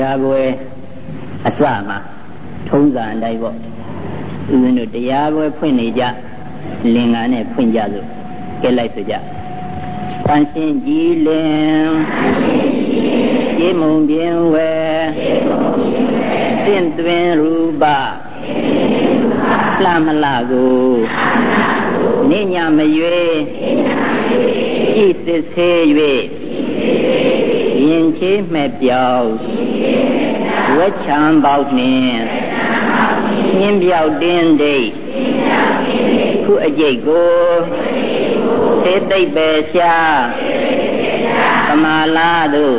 တရားပွဲအစမှာထုံးစံအတိုင်းပေါ့ဦးဇင်းတို့တရားပွဲဖွင့်နေကြလင်္ကာနဲ့ဖွင့်ကြစို့ကဲလိုက်ဆိုကြတန်ရှင်းကြည်လင်ကျေမုံပြင်းဝဲသင့်သွင်းရူပလှမလှကိုနေညာမရွေကြည်စစ်ဆေး၍ ရင်ချေးမဲ့ပြောက်ဝက်ချံပေါက်နှင့်ညင်းပြောက်တင်းဒိတ်ခုအကျိတ်ကိုသေသိပ်ပဲရှာသမာလာတို့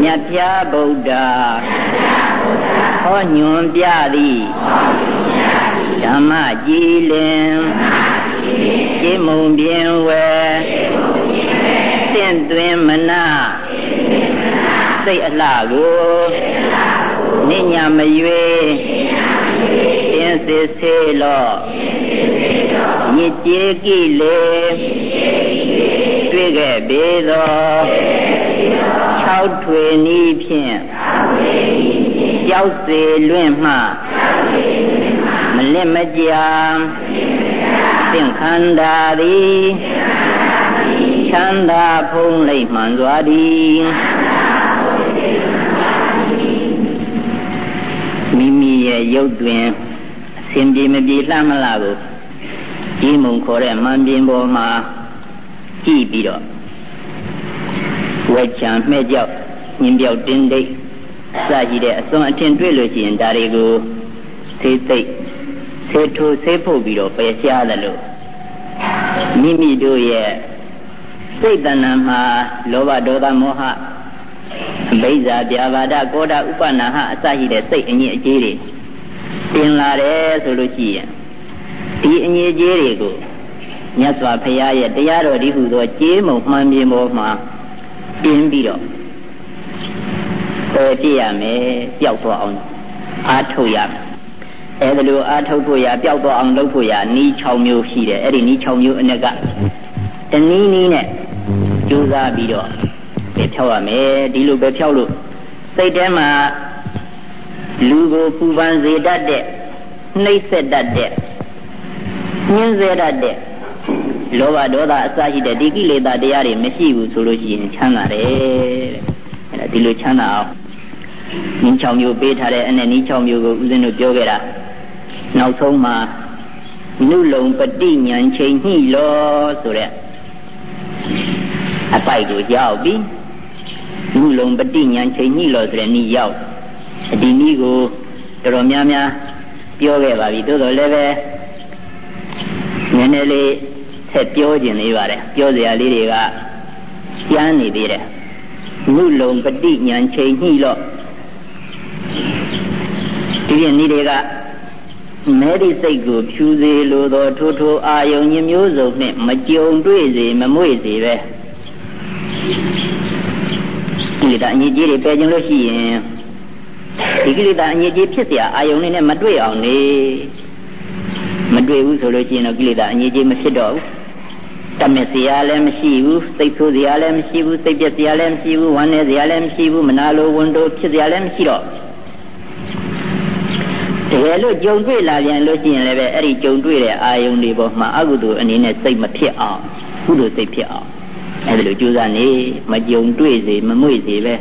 မြတ်ပြဗုဒ္ဓဟောညွန်ပြသည်ဓမ္မကြည်လင်ရှင်းမုံပြင်းဝဲ တင့်သွင်းမနာစိတ်အလှကိုနိညာမရွေင်းစစ်စေလောညစ်ကြေကိလေတွေ့ခဲ့ပေသော၆ထွေနည်းဖြင့်ကြောက်စေလွင့်မှမလင့်မကြာသင်္ခန္ဓာသည် ချမ်းသာဖုံးလိမ့်မှန်စွာသည်မိမိရဲ့ရုပ်တွင်အစဉ်ပြေမပြေလှမလားကိုဒီမုံခေါ်တဲ့မှန်ပြင်ပေါ်မှာကြည့်ပြီးတော့ဝက်ချံမှဲ့ကြောက်ညင်ပြောက်တင်းတိတ်စကြည့်တဲ့အစွန်အထင်တွေ့လို့ရှိရင်ဒါတွေကိုသိသိဆေးထိုးဆေးဖို့ပြီးတော့ပယ်ရှားတယ်လို့မိမိတို့ရဲ့ စိတ်တဏ္ဍာမှာလောဘဒေါသမောဟအဘိဇာပြာပါဒကောဒဥပနာဟအစရှိတဲ့စိတ်အငြိအကျေးတွေတင်လာတယ်ဆိုလို့ရှိရင်ဒီအငြိအကျေးတွေကိုမြတ်စွာဘုရားရဲ့တရားတော်ဒီဟုသောကျေးမုံမှန်ပြင်ပေါ်မှာတင်ပြီးတော့ပယ်ပြရမယ်ပျောက်သွားအောင်အားထုတ်ရမယ်အဲဒါလိုအားထုတ်ဖို့ရပျောက်သွားအောင်လုပ်ဖို့ရနီး6မျိုးရှိတယ်အဲ့ဒီနီး6မျိုးအ ਨੇ ကတနည်းနည်းနဲ့ ကြိုးစားပြီးတော့ပဲဖြောက်ရမယ်ဒီလိုပဲဖြောက်လို့စိတ်ထဲမှာလူကိုပူပန်စေတတ်တဲ့နှိမ့်ဆက်တတ်တဲ့ညှင်းစေတတ်တဲ့လောဘဒေါသအစရှိတဲ့ဒီကိလေသာတရားတွေမရှိဘူးဆိုလို့ရှိရင်ချမ်းသာတယ်တဲ့အဲ့ဒါဒီလိုချမ်းသာအောင်နင်း6မျိုးပေးထားတဲ့အနဲ့နင်း6မျိုးကိုဦးဇင်းတို့ပြောခဲ့တာနောက်ဆုံးမှာနုလုံပฏิညာချိန်ညှိလောဆိုတဲ့ အပိုက်ကိုရောက်ပြီနုလုံပฏิညာချိန်ညှိလောဆိုတဲ့ဤရောက်ဒီနည်းကိုတော်တော်များများပြောခဲ့ပါပြီသို့တော်လည်းပဲနည်းနည်းလေးဆက်ပြောခြင်းလေးပါတယ်ပြောစရာလေးတွေကကျမ်းနေသေးတယ်နုလုံပฏิညာချိန်ညှိလောဒီပြနည်းတွေကမဲဒီစိတ်ကိုဖြူစေလိုသောထိုးထိုးအာယုံညမျိုးစုံနှင့်မကြုံတွေ့စေမမွေ့စေပဲ ကိလေသာအညစ်အကြေးတွေပယ်ခြင်းလို့ရှိရင်ဒီကိလေသာအညစ်အကြေးဖြစ်เสียအာယုံနဲ့မတွေ့အောင်နေမတွေ့ဘူးဆိုလို့ရှိရင်တော့ကိလေသာအညစ်အကြေးမဖြစ်တော့ဘူးတမက်စရာလည်းမရှိဘူးစိတ်ဆိုးစရာလည်းမရှိဘူးစိတ်ပြက်စရာလည်းမရှိဘူးဝမ်းနည်းစရာလည်းမရှိဘူးမနာလိုဝန်တိုဖြစ်စရာလည်းမရှိတော့တကယ်လို့ကြုံတွေ့လာပြန်လို့ရှိရင်လည်းပဲအဲ့ဒီကြုံတွေ့တဲ့အာယုန်တွေပေါ်မှာအကုသိုလ်အနေနဲ့စိတ်မဖြစ်အောင်ကုသိုလ်စိတ်ဖြစ်အောင် အဲ့ဒါလိုကြိုးစားနေမကြုံတွေ့စေမမွေ့စေပဲ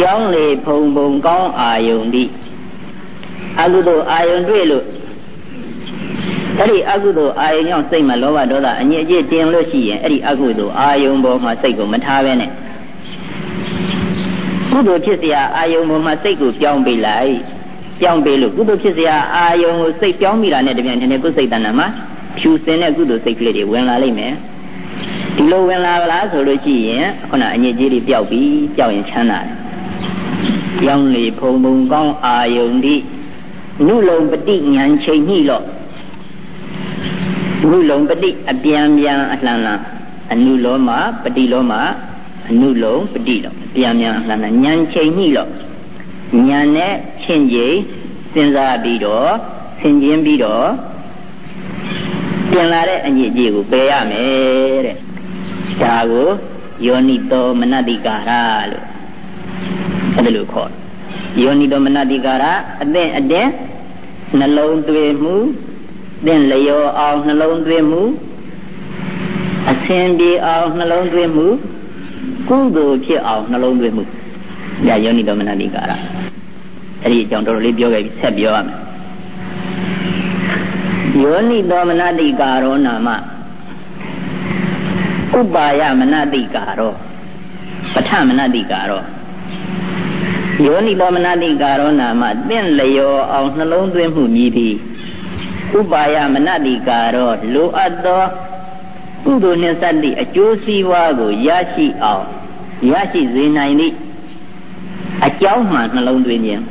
ကြောင်းလေဖုံဖုံကောင်းအာယုန်ဒီအကုသိုလ်အာယုန်တွေ့လို့အဲ့ဒီအကုသိုလ်အာယုန်ကြောင့်စိတ်မှာလောဘဒေါသအငြိအကျေးတင်လို့ရှိရင်အဲ့ဒီအကုသိုလ်အာယုန်ပေါ်မှာစိတ်ကိုမထားပဲနဲ့ကုသိုလ်ဖြစ်เสียအာယုန်ပေါ်မှာစိတ်ကိုပြောင်းပေးလိုက်ပြောင်းပေးလို့ကုသိုလ်ဖြစ်เสียအာယုံကိုစိတ်ပြောင်းမိတာနဲ့တပြန်ထင်တယ်ကိုယ်စိတ်တဏ္ဍာမှာဖြူစင်တဲ့ကုသိုလ်စိတ်ကလေးတွေဝင်လာလိမ့်မယ် ဒီလိုဝင်လာလားဆိုလို့ရှိရင်ခုနအညစ်အကြေးတွေပျောက်ပြီးပျောက်ရင်ချမ်းသာတယ်။ရောင်းလေဖုံဖုံကောင်းအာယုန်တိနုလုံပတိညာချိန်ညှိတော့နုလုံပတိအပြန်ပြန်အလှန်လှန်အနုလောမပတိလောမအနုလုံပတိတော့အပြန်ပြန်အလှန်လှန်ညာချိန်ညှိတော့ညာနဲ့ချင်းကြီးစဉ်းစားပြီးတော့ဆင်ခြင်ပြီးတော့ပြန်လာတဲ့အညစ်အကြေးကိုပယ်ရမယ်တဲ့ ဒါကိုယောနိတောမနတိကာရလို့အဲ့ဒါလို့ခေါ်ယောနိတော်မနတိကာရအသင်အတဲ့နှလုံးသွေးမှုသင်လျောအောင်နှလုံးသွေးမှုအဆင်ပြေအောင်နှလုံးသွေးမှုကုသိုလ်ဖြစ်အောင်နှလုံးသွေးမှုဒါယောနိတော်မနတိကာရအဲ့ဒီအကြောင်းတော်တော်လေးပြောခဲ့ပြီးဆက်ပြောရမယ်ယောနိတော်မနတိကာရောနာမ ဥပါယမနတိကာရောပဋ္ဌမနတိကာရောယောနိတော်မနတိကာရောနာမတင့်လျောအောင်နှလုံးသွင်းမှုမြည်သည်ဥပါယမနတိကာရောလိုအပ်သောကုသိုလ်နှင့်စသည့်အကျိုးစီးပွားကိုရရှိအောင်ရရှိစေနိုင်သည့်အကြောင်းမှနှလုံးသွင်းခြင်း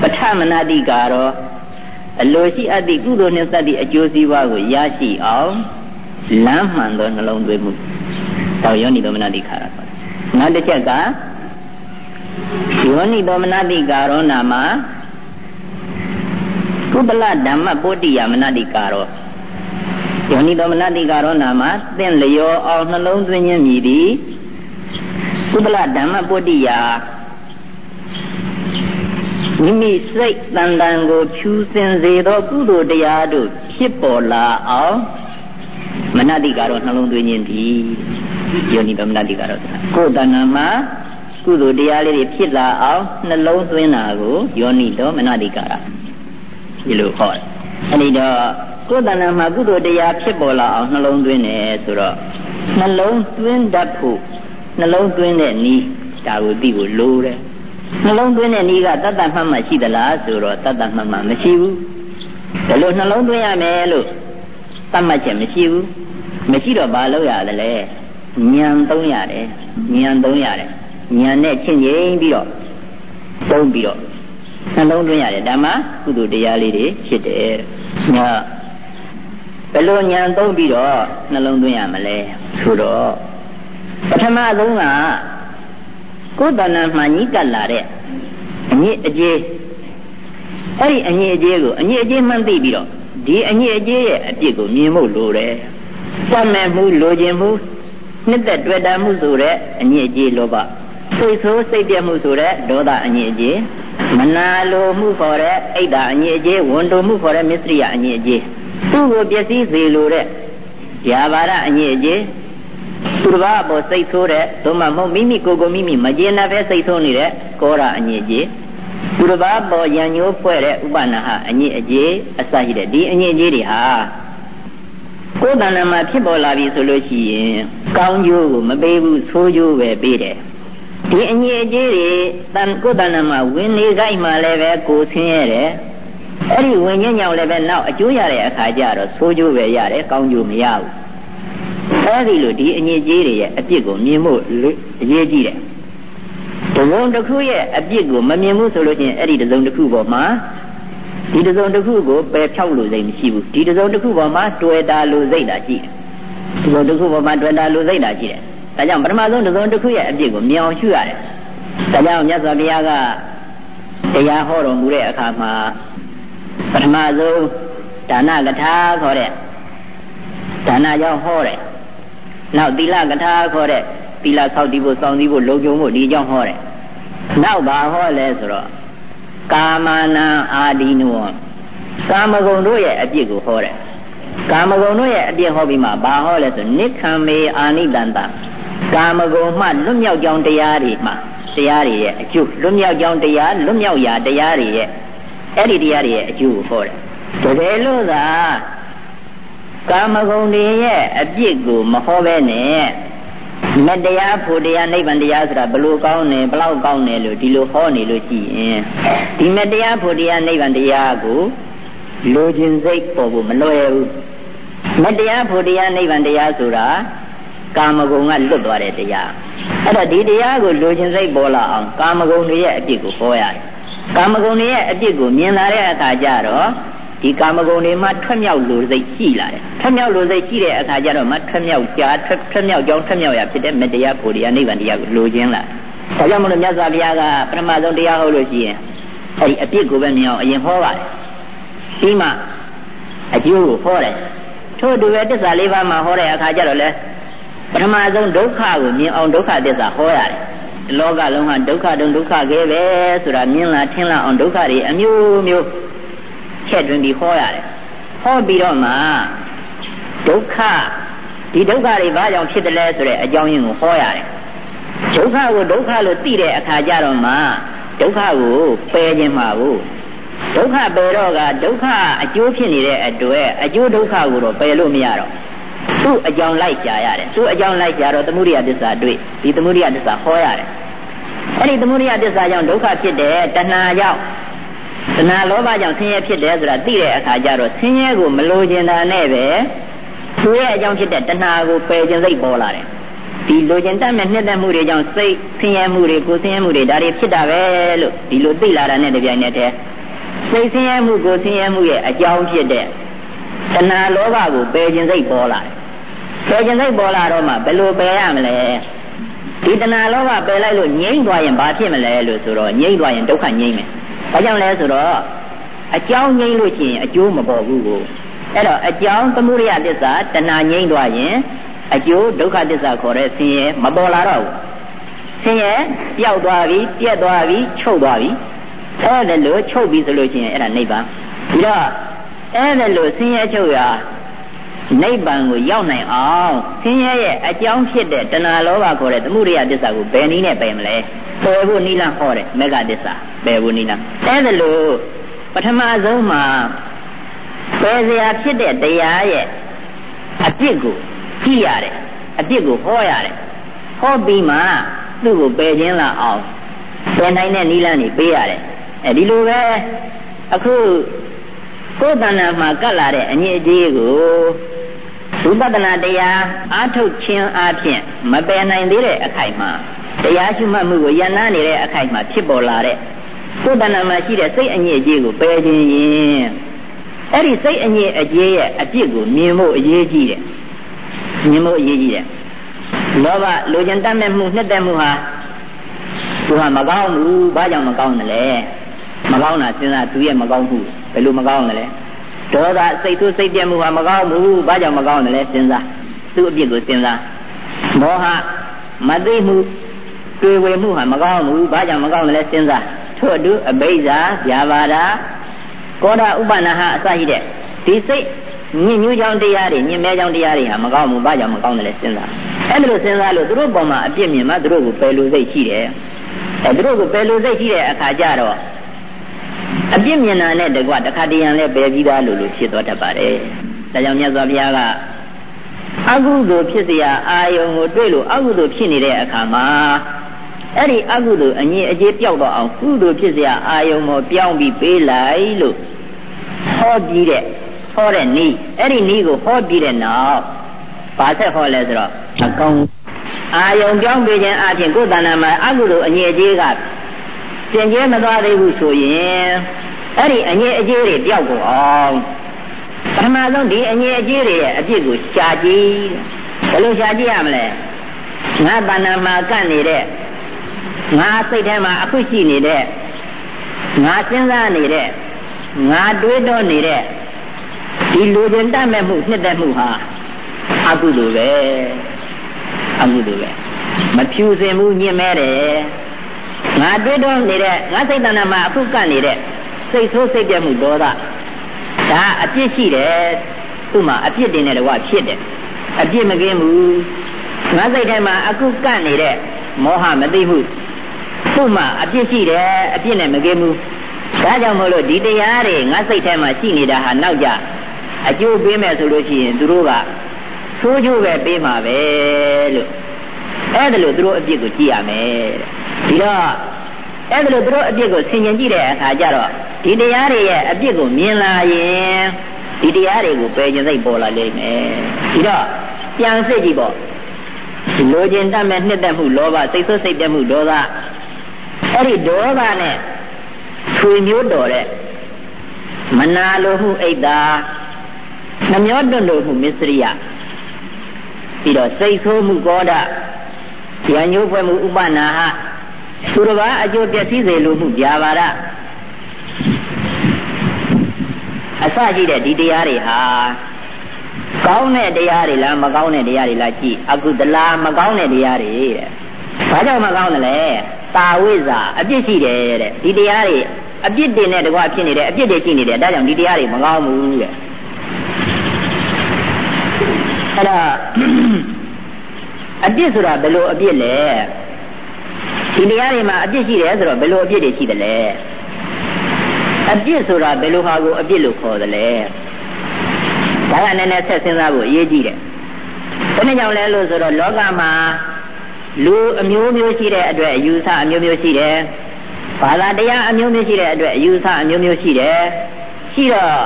ပဋ္ဌမနာတိကာရောအလိုရှိအပ်သည့်ကုသိုလ်နှင့်စသည့်အကျိုးစီးပွားကိုရရှိအောင် လမ်းမှန်သောနှလုံးသွင်းမှုတောယောနိသောမနာတိခါရခေါ်တယ်။နောက်တစ်ချက်ကယောနိသောမနာတိကာရောနာမှာကုပလဓမ္မပုတ္တိယမနာတိကာရောယောနိသောမနာတိကာရောနာမှာသင်လျောအောင်နှလုံးသွင်းခြင်းမြည်သည်ကုပလဓမ္မပုတ္တိယမိမိစိတ်တန်တန်ကိုဖြူစင်စေသောကုသိုလ်တရားတို့ဖြစ်ပေါ်လာအောင် မနတိကတော့နှလုံးသွင်းခြင်းဒီယောနိဗမနတိကတော့ကိုယ်တဏ္ဍာမှာကုသိုလ်တရားလေးတွေဖြစ်လာအောင်နှလုံးသွင်းတာကိုယောနိတော်မနတိကာရဒီလိုခေါ်တယ်အဲဒီတော့ကိုယ်တဏ္ဍာမှာကုသိုလ်တရားဖြစ်ပေါ်လာအောင်နှလုံးသွင်းတယ်ဆိုတော့နှလုံးသွင်းတတ်ဖို့နှလုံးသွင်းတဲ့နည်းဒါကိုသိဖို့လိုတယ်နှလုံးသွင်းတဲ့နည်းကတတ်တတ်မှတ်မှရှိသလားဆိုတော့တတ်တတ်မှတ်မှမရှိဘူးဘယ်လိုနှလုံးသွင်းရမယ်လို့ သတ်မှတ်ချက်မရှိဘူးမရှိတော့ဘာလုပ်ရလဲဉာဏ်သုံးရတယ်ဉာဏ်သုံးရတယ်ဉာဏ်နဲ့ချင်းချင်းပြီးတော့သုံးပြီးတော့နှလုံးသွင်းရတယ်ဒါမှကုသိုလ်တရားလေးတွေဖြစ်တယ်ညဘယ်လိုဉာဏ်သုံးပြီးတော့နှလုံးသွင်းရမလဲဆိုတော့ပထမဆုံးကကိုယ်တဏ္ဍမှညှိကပ်လာတဲ့အညစ်အကြေးအဲ့ဒီအညစ်အကြေးကိုအညစ်အကြေးမှန်းသိပြီးတော့ ဒီအညစ်အကြေးရဲ့အပြစ်ကိုမြင်ဖို့လိုတယ်။စမဲ့မှုလိုခြင်းမှုနှစ်သက်တွေ့တာမှုဆိုတဲ့အညစ်အကြေးလောဘစိတ်ဆိုးစိတ်ပြတ်မှုဆိုတဲ့ဒေါသအညစ်အကြေးမနာလိုမှုခေါ်တဲ့အိတ်တာအညစ်အကြေးဝန်တိုမှုခေါ်တဲ့မစ္စရိယအညစ်အကြေးသူ့ကိုပျက်စီးစေလိုတဲ့ຢာဘာရအညစ်အကြေးသူတစ်ပါးအပေါ်စိတ်ဆိုးတဲ့သို့မှမဟုတ်မိမိကိုယ်ကိုမိမိမကျေနပ်ပဲစိတ်ဆိုးနေတဲ့ကောရအညစ်အကြေး သူတစ်ပါးပေါ်ရံညိုးဖွဲ့တဲ့ဥပနာဟအညစ်အကြေးအစရှိတဲ့ဒီအညစ်အကြေးတွေဟာကိုယ်တဏ္ဍာမှာဖြစ်ပေါ်လာပြီဆိုလို့ရှိရင်ကောင်းကျိုးကိုမပေးဘူးဆိုးကျိုးပဲပေးတယ်ဒီအညစ်အကြေးတွေတန်ကိုယ်တဏ္ဍာမှာဝင်နေကြိုက်မှလည်းပဲကိုဆင်းရဲတယ်အဲ့ဒီဝင်ညံ့ညောင်လည်းပဲနောက်အကျိုးရတဲ့အခါကျတော့ဆိုးကျိုးပဲရတယ်ကောင်းကျိုးမရဘူးအဲဒီလိုဒီအညစ်အကြေးတွေရဲ့အပြစ်ကိုမြင်ဖို့အရေးကြီးတယ်တ စုံတစ်ခုရဲ့အပြစ်ကိုမမြင်ဘူးဆိုလို့ချင်းအဲ့ဒီတစုံတစ်ခုပေါ်မှာဒီတစုံတစ်ခုကိုပယ်ဖြောက်လို့စိတ်မရှိဘူးဒီတစုံတစ်ခုပေါ်မှာတွေ့တာလို့စိတ်တာရှိတယ်တစုံတစ်ခုပေါ်မှာတွေ့တာလို့စိတ်တာရှိတယ်ဒါကြောင့်ပထမဆုံးတစုံတစ်ခုရဲ့အပြစ်ကိုမြင်အောင်ရှုရတယ်ဒါကြောင့်မြတ်စွာဘုရားကတရားဟောတော်မူတဲ့အခါမှာပထမဆုံးဒါနကထာခေါ်တဲ့ဒါနကြောင့်ဟောတယ်နောက်သီလကထာခေါ်တဲ့သီလဆောက်တည်ဖို့စောင့်တည်ဖို့လုံခြုံဖို့ဒီကြောင့်ဟောတယ် နောက်ဘာဟောလဲဆိုတော့ကာမနာအာဒီနဝကာမဂုဏ်တို့ရဲ့အပြစ်ကိုဟောတယ်ကာမဂုဏ်တို့ရဲ့အပြစ်ဟောပြီးမှဘာဟောလဲဆိုနိခံမေအာနိတန္တကာမဂုဏ်မှလွတ်မြောက်ကြောင်းတရားတွေမှတရားတွေရဲ့အကျိုးလွတ်မြောက်ကြောင်းတရားလွတ်မြောက်ရာတရားတွေရဲ့အဲ့ဒီတရားတွေရဲ့အကျိုးကိုဟောတယ်တကယ်လို့သာကာမဂုဏ်တွေရဲ့အပြစ်ကိုမဟောပဲနဲ့ မတရားဖို့တရားနိဗ္ဗာန်တရားဆိုတာဘလို့ကောင်းတယ်ဘလောက်ကောင်းတယ်လို့ဒီလိုဟောနေလို့ရှိရင်ဒီမတရားဖို့တရားနိဗ္ဗာန်တရားကိုလိုချင်စိတ်ပေါ်ဖို့မလွယ်ဘူးမတရားဖို့တရားနိဗ္ဗာန်တရားဆိုတာကာမဂုဏ်ကလွတ်သွားတဲ့တရားအဲ့တော့ဒီတရားကိုလိုချင်စိတ်ပေါ်လာအောင်ကာမဂုဏ်တွေရဲ့အပြစ်ကိုဟောရတယ်ကာမဂုဏ်တွေရဲ့အပြစ်ကိုမြင်လာတဲ့အခါကျတော့ ဒီကာမဂုဏ်တွေမှာထွက်မြောက်လို့စိတ်ရှိလာတယ်ထွက်မြောက်လို့စိတ်ရှိတဲ့အခါကျတော့မှထွက်မြောက်ကြာထွက်ထွက်မြောက်ကြောင်းထွက်မြောက်ရဖြစ်တဲ့မေတ္တရားဖို့တရားနိဗ္ဗာန်တရားကိုလိုချင်လာဒါကြောင့်မလို့မြတ်စွာဘုရားကပထမဆုံးတရားဟောလို့ရှိရင်အဲ့ဒီအပြစ်ကိုပဲမြင်အောင်အရင်ဟောပါတယ်ပြီးမှအကျိုးကိုဟောတယ်ထို့တူပဲတစ္ဆာလေးပါးမှာဟောတဲ့အခါကျတော့လေပထမဆုံးဒုက္ခကိုမြင်အောင်ဒုက္ခသစ္စာဟောရတယ်လောကလုံးဟာဒုက္ခတုံဒုက္ခခဲပဲဆိုတာမြင်လာထင်လာအောင်ဒုက္ခတွေအမျိုးမျိုး ဖြည့်တွင်ပြီးဟောရတယ်ဟောပြီးတော့မှဒုက္ခဒီဒုက္ခတွေဘာကြောင့်ဖြစ်တယ်လဲဆိုတဲ့အကြောင်းရင်းကိုဟောရတယ်ဒုက္ခကိုဒုက္ခလို့သိတဲ့အခါကျတော့မှဒုက္ခကိုပယ်ခြင်းမှာကိုဒုက္ခပယ်တော့ကဒုက္ခအကျိုးဖြစ်နေတဲ့အတွက်အကျိုးဒုက္ခကိုတော့ပယ်လို့မရတော့သူ့အကြောင်းလိုက်ကြာရတယ်သူ့အကြောင်းလိုက်ကြာတော့သမုဒိယသစ္စာတွေ့ဒီသမုဒိယသစ္စာဟောရတယ်အဲ့ဒီသမုဒိယသစ္စာကြောင့်ဒုက္ခဖြစ်တယ်တဏှာကြောင့် တဏှာလောဘကြောင့်ဆင်းရဲဖြစ်တယ်ဆိုတာသိတဲ့အခါကျတော့ဆင်းရဲကိုမလိုချင်တာနဲ့ပဲသူရဲ့အကြောင်းဖြစ်တဲ့တဏှာကိုပယ်ခြင်းစိတ်ပေါ်လာတယ်ဒီလိုချင်တတ်မဲ့နှစ်သက်မှုတွေကြောင့်စိတ်ဆင်းရဲမှုတွေကိုဆင်းရဲမှုတွေဒါတွေဖြစ်တာပဲလို့ဒီလိုသိလာတာနဲ့တပြိုင်နက်တည်းစိတ်ဆင်းရဲမှုကိုဆင်းရဲမှုရဲ့အကြောင်းဖြစ်တဲ့တဏှာလောဘကိုပယ်ခြင်းစိတ်ပေါ်လာတယ်ပယ်ခြင်းစိတ်ပေါ်လာတော့မှဘယ်လိုပယ်ရမလဲဒီတဏှာလောဘပယ်လိုက်လို့ငြိမ့်သွားရင်ဘာဖြစ်မလဲလို့ဆိုတော့ငြိမ့်သွားရင်ဒုက္ခငြိမ့်မယ် ဘာကြောင့်လဲဆိုတော့အကြောင်းငြိမ့်လို့ရှိရင်အကျိုးမပေါ်ဘူးကိုအဲ့တော့အကြောင်းသမှုရိယသစ္စာတဏှာငြိမ့်သွားရင်အကျိုးဒုက္ခသစ္စာခေါ်တဲ့ဆင်းရဲမပေါ်လာတော့ဘူးဆင်းရဲပျောက်သွားပြီပြက်သွားပြီချုပ်သွားပြီအဲ့ဒါလို့ချုပ်ပြီဆိုလို့ရှိရင်အဲ့ဒါနိဗ္ဗာန်ပြီးတော့အဲ့ဒါလို့ဆင်းရဲချုပ်ရာနိဗ္ဗာန်ကိုရောက်နိုင်အောင်ဆင်းရဲရဲ့အကြောင်းဖြစ်တဲ့တဏှာလောဘခေါ်တဲ့သမှုရိယသစ္စာကိုဘယ်နည်းနဲ့ပယ်မလဲ ပယ်ဖို့နိလဟောတယ်မေဃသစ္စာပယ်ဖို့နိလအဲ့ဒါလို့ပထမဆုံးမှာပယ်စရာဖြစ်တဲ့တရားရဲ့အပြစ်ကိုကြည့်ရတယ်အပြစ်ကိုဟောရတယ်ဟောပြီးမှသူ့ကိုပယ်ခြင်းလာအောင်ပယ်နိုင်တဲ့နိလန်းနေပေးရတယ်အဲဒီလိုပဲအခုကိုယ်တဏ္ဍာမှာကတ်လာတဲ့အငြိအကျေးကိုဝိပဿနာတရားအားထုတ်ခြင်းအပြင်မပယ်နိုင်သေးတဲ့အခိုက်မှာ တရားရှိမှတ်မှုကိုယန္နာနေတဲ့အခိုက်မှာဖြစ်ပေါ်လာတဲ့ကိုယ်တဏ္ဍာမှာရှိတဲ့စိတ်အငြိအကျေးကိုပယ်ခြင်းရင်အဲ့ဒီစိတ်အငြိအကျေးရဲ့အပြစ်ကိုမြင်ဖို့အရေးကြီးတယ်မြင်ဖို့အရေးကြီးတယ်လောဘလိုချင်တတ်မဲ့မှုနှစ်သက်မှုဟာသူဟာမကောင်းဘူးဘာကြောင့်မကောင်းတယ်လဲမကောင်းတာစဉ်းစားသူရဲ့မကောင်းမှုဘယ်လိုမကောင်းတယ်လဲဒေါသစိတ်ဆိုးစိတ်ပြတ်မှုဟာမကောင်းဘူးဘာကြောင့်မကောင်းတယ်လဲစဉ်းစားသူ့အပြစ်ကိုစဉ်းစားမောဟမသိမှု တွေ့ဝေမှုဟာမကောင်းဘူးဘာကြောင့်မကောင်းတယ်လဲစဉ်းစားထို့အတူအဘိဇ္ဇာဗျာပါဒကောဓဥပနာဟအစရှိတဲ့ဒီစိတ်ညင်ညူးကြောင်းတရားတွေညင်မဲကြောင်းတရားတွေဟာမကောင်းဘူးဘာကြောင့်မကောင်းတယ်လဲစဉ်းစားအဲ့ဒါလိုစဉ်းစားလို့သူတို့ပုံမှာအပြစ်မြင်မှသူတို့ကိုပယ်လို့စိတ်ရှိတယ်အဲသူတို့ကိုပယ်လို့စိတ်ရှိတဲ့အခါကျတော့အပြစ်မြင်တာနဲ့တကွတခါတရံလဲပယ်ပြီးသားလို့လို့ဖြစ်သွားတတ်ပါတယ်ဒါကြောင့်မြတ်စွာဘုရားကအကုသိုလ်ဖြစ်เสียအာယုံကိုတွေ့လို့အကုသိုလ်ဖြစ်နေတဲ့အခါမှာ အဲ့ဒီအကုသိုလ်အငြင်းအကျေးပြောက်တော့အောင်ကုသိုလ်ဖြစ်เสียအာယုံကိုပြောင်းပြီးပေးလိုက်လို့ဟောပြီးတဲ့ဟောတဲ့နီးအဲ့ဒီနီးကိုဟောပြီးတဲ့နောက်ဘာဆက်ဟောလဲဆိုတော့အကောင်အာယုံပြောင်းပေးခြင်းအပြင်ကိုယ်တဏ္ဍာမှာအကုသိုလ်အငြင်းအကျေးကပြင်ကျဲမသွားသေးဘူးဆိုရင်အဲ့ဒီအငြင်းအကျေးတွေပြောက်ကုန်အောင်ပထမဆုံးဒီအငြင်းအကျေးတွေရဲ့အပြစ်ကိုရှာကြည့်ဘယ်လိုရှာကြည့်ရမလဲငါတဏ္ဍာမှာကန့်နေတဲ့ ငါစိတ်ထဲမှာအခုရှိနေတဲ့ငါစဉ်းစားနေတဲ့ငါတွေးတောနေတဲ့ဒီလူကျင်တတ်မဲ့မှုနှစ်သက်မှုဟာအကုသိုလ်ပဲအကုသိုလ်ပဲမဖြူစင်မှုညင်မဲတယ်ငါတွေးတောနေတဲ့ငါစိတ်တဏ္ဍာမှာအခုကပ်နေတဲ့စိတ်ဆိုးစိတ်ပြတ်မှုဒေါသဒါအပြစ်ရှိတယ်သူ့မှာအပြစ်တင်တဲ့တော့ဖြစ်တယ်အပြစ်မကင်းဘူးငါစိတ်ထဲမှာအခုကပ်နေတဲ့ မောဟမသိမှုသူ့မှာအပြစ်ရှိတယ်အပြစ်နဲ့မကင်းဘူးဒါကြောင့်မို့လို့ဒီတရားတွေငါစိတ်ထဲမှာရှိနေတာဟာနောက်ကြအကျိုးပေးမယ်ဆိုလို့ရှိရင်သူတို့ကဆိုးကျိုးပဲပေးမှာပဲလို့အဲ့ဒါလို့သူတို့အပြစ်ကိုကြည့်ရမယ်ဒီတော့အဲ့ဒါလို့သူတို့အပြစ်ကိုဆင်ញင်ကြည့်တဲ့အခါကျတော့ဒီတရားတွေရဲ့အပြစ်ကိုမြင်လာရင်ဒီတရားတွေကိုပယ်ခြင်းစိတ်ပေါ်လာလိမ့်မယ်ဒီတော့ပြန်စစ်ကြည့်ပေါ့ လိုချင်တတ်မဲ့နှစ်သက်မှုလောဘစိတ်ဆိုးစိတ်တက်မှုဒေါသအဲ့ဒီဒေါသနဲ့ဆွေမျိုးတော်တဲ့မနာလိုမှုအိတ်တာနှမျောတွန့်လို့မှုမစ္စရိယပြီးတော့စိတ်ဆိုးမှုကောဒဉာဏ်ညိုးဖွဲ့မှုဥပနာဟသူတစ်ပါးအကျိုးပျက်စီးစေလိုမှုကြာပါရအစရှိတဲ့ဒီတရားတွေဟာ ကောင်းတဲ့တရားတွေလားမကောင်းတဲ့တရားတွေလားကြည့်အကုသလားမကောင်းတဲ့တရားတွေတဲ့ဘာကြောင့်မကောင်းတယ်လဲတာဝိဇ္ဇာအပြစ်ရှိတယ်တဲ့ဒီတရားတွေအပြစ်တင်တဲ့တကွာဖြစ်နေတယ်အပြစ်တွေရှိနေတယ်ဒါကြောင့်ဒီတရားတွေမကောင်းဘူးတဲ့အဲ့တော့အပြစ်ဆိုတာဘယ်လိုအပြစ်လဲဒီတရားတွေမှာအပြစ်ရှိတယ်ဆိုတော့ဘယ်လိုအပြစ်တွေရှိတယ်လဲအပြစ်ဆိုတာဘယ်လိုဟာကိုအပြစ်လို့ခေါ်တယ်လဲ ဒါကလည်းနည်းနည်းဆက်စဉ်းစားဖို့အရေးကြီးတယ်ဘယ်နဲ့ကြောင့်လဲလို့ဆိုတော့လောကမှာလူအမျိုးမျိုးရှိတဲ့အတွက်အယူဆအမျိုးမျိုးရှိတယ်ဘာသာတရားအမျိုးမျိုးရှိတဲ့အတွက်အယူဆအမျိုးမျိုးရှိတယ်ရှိတော့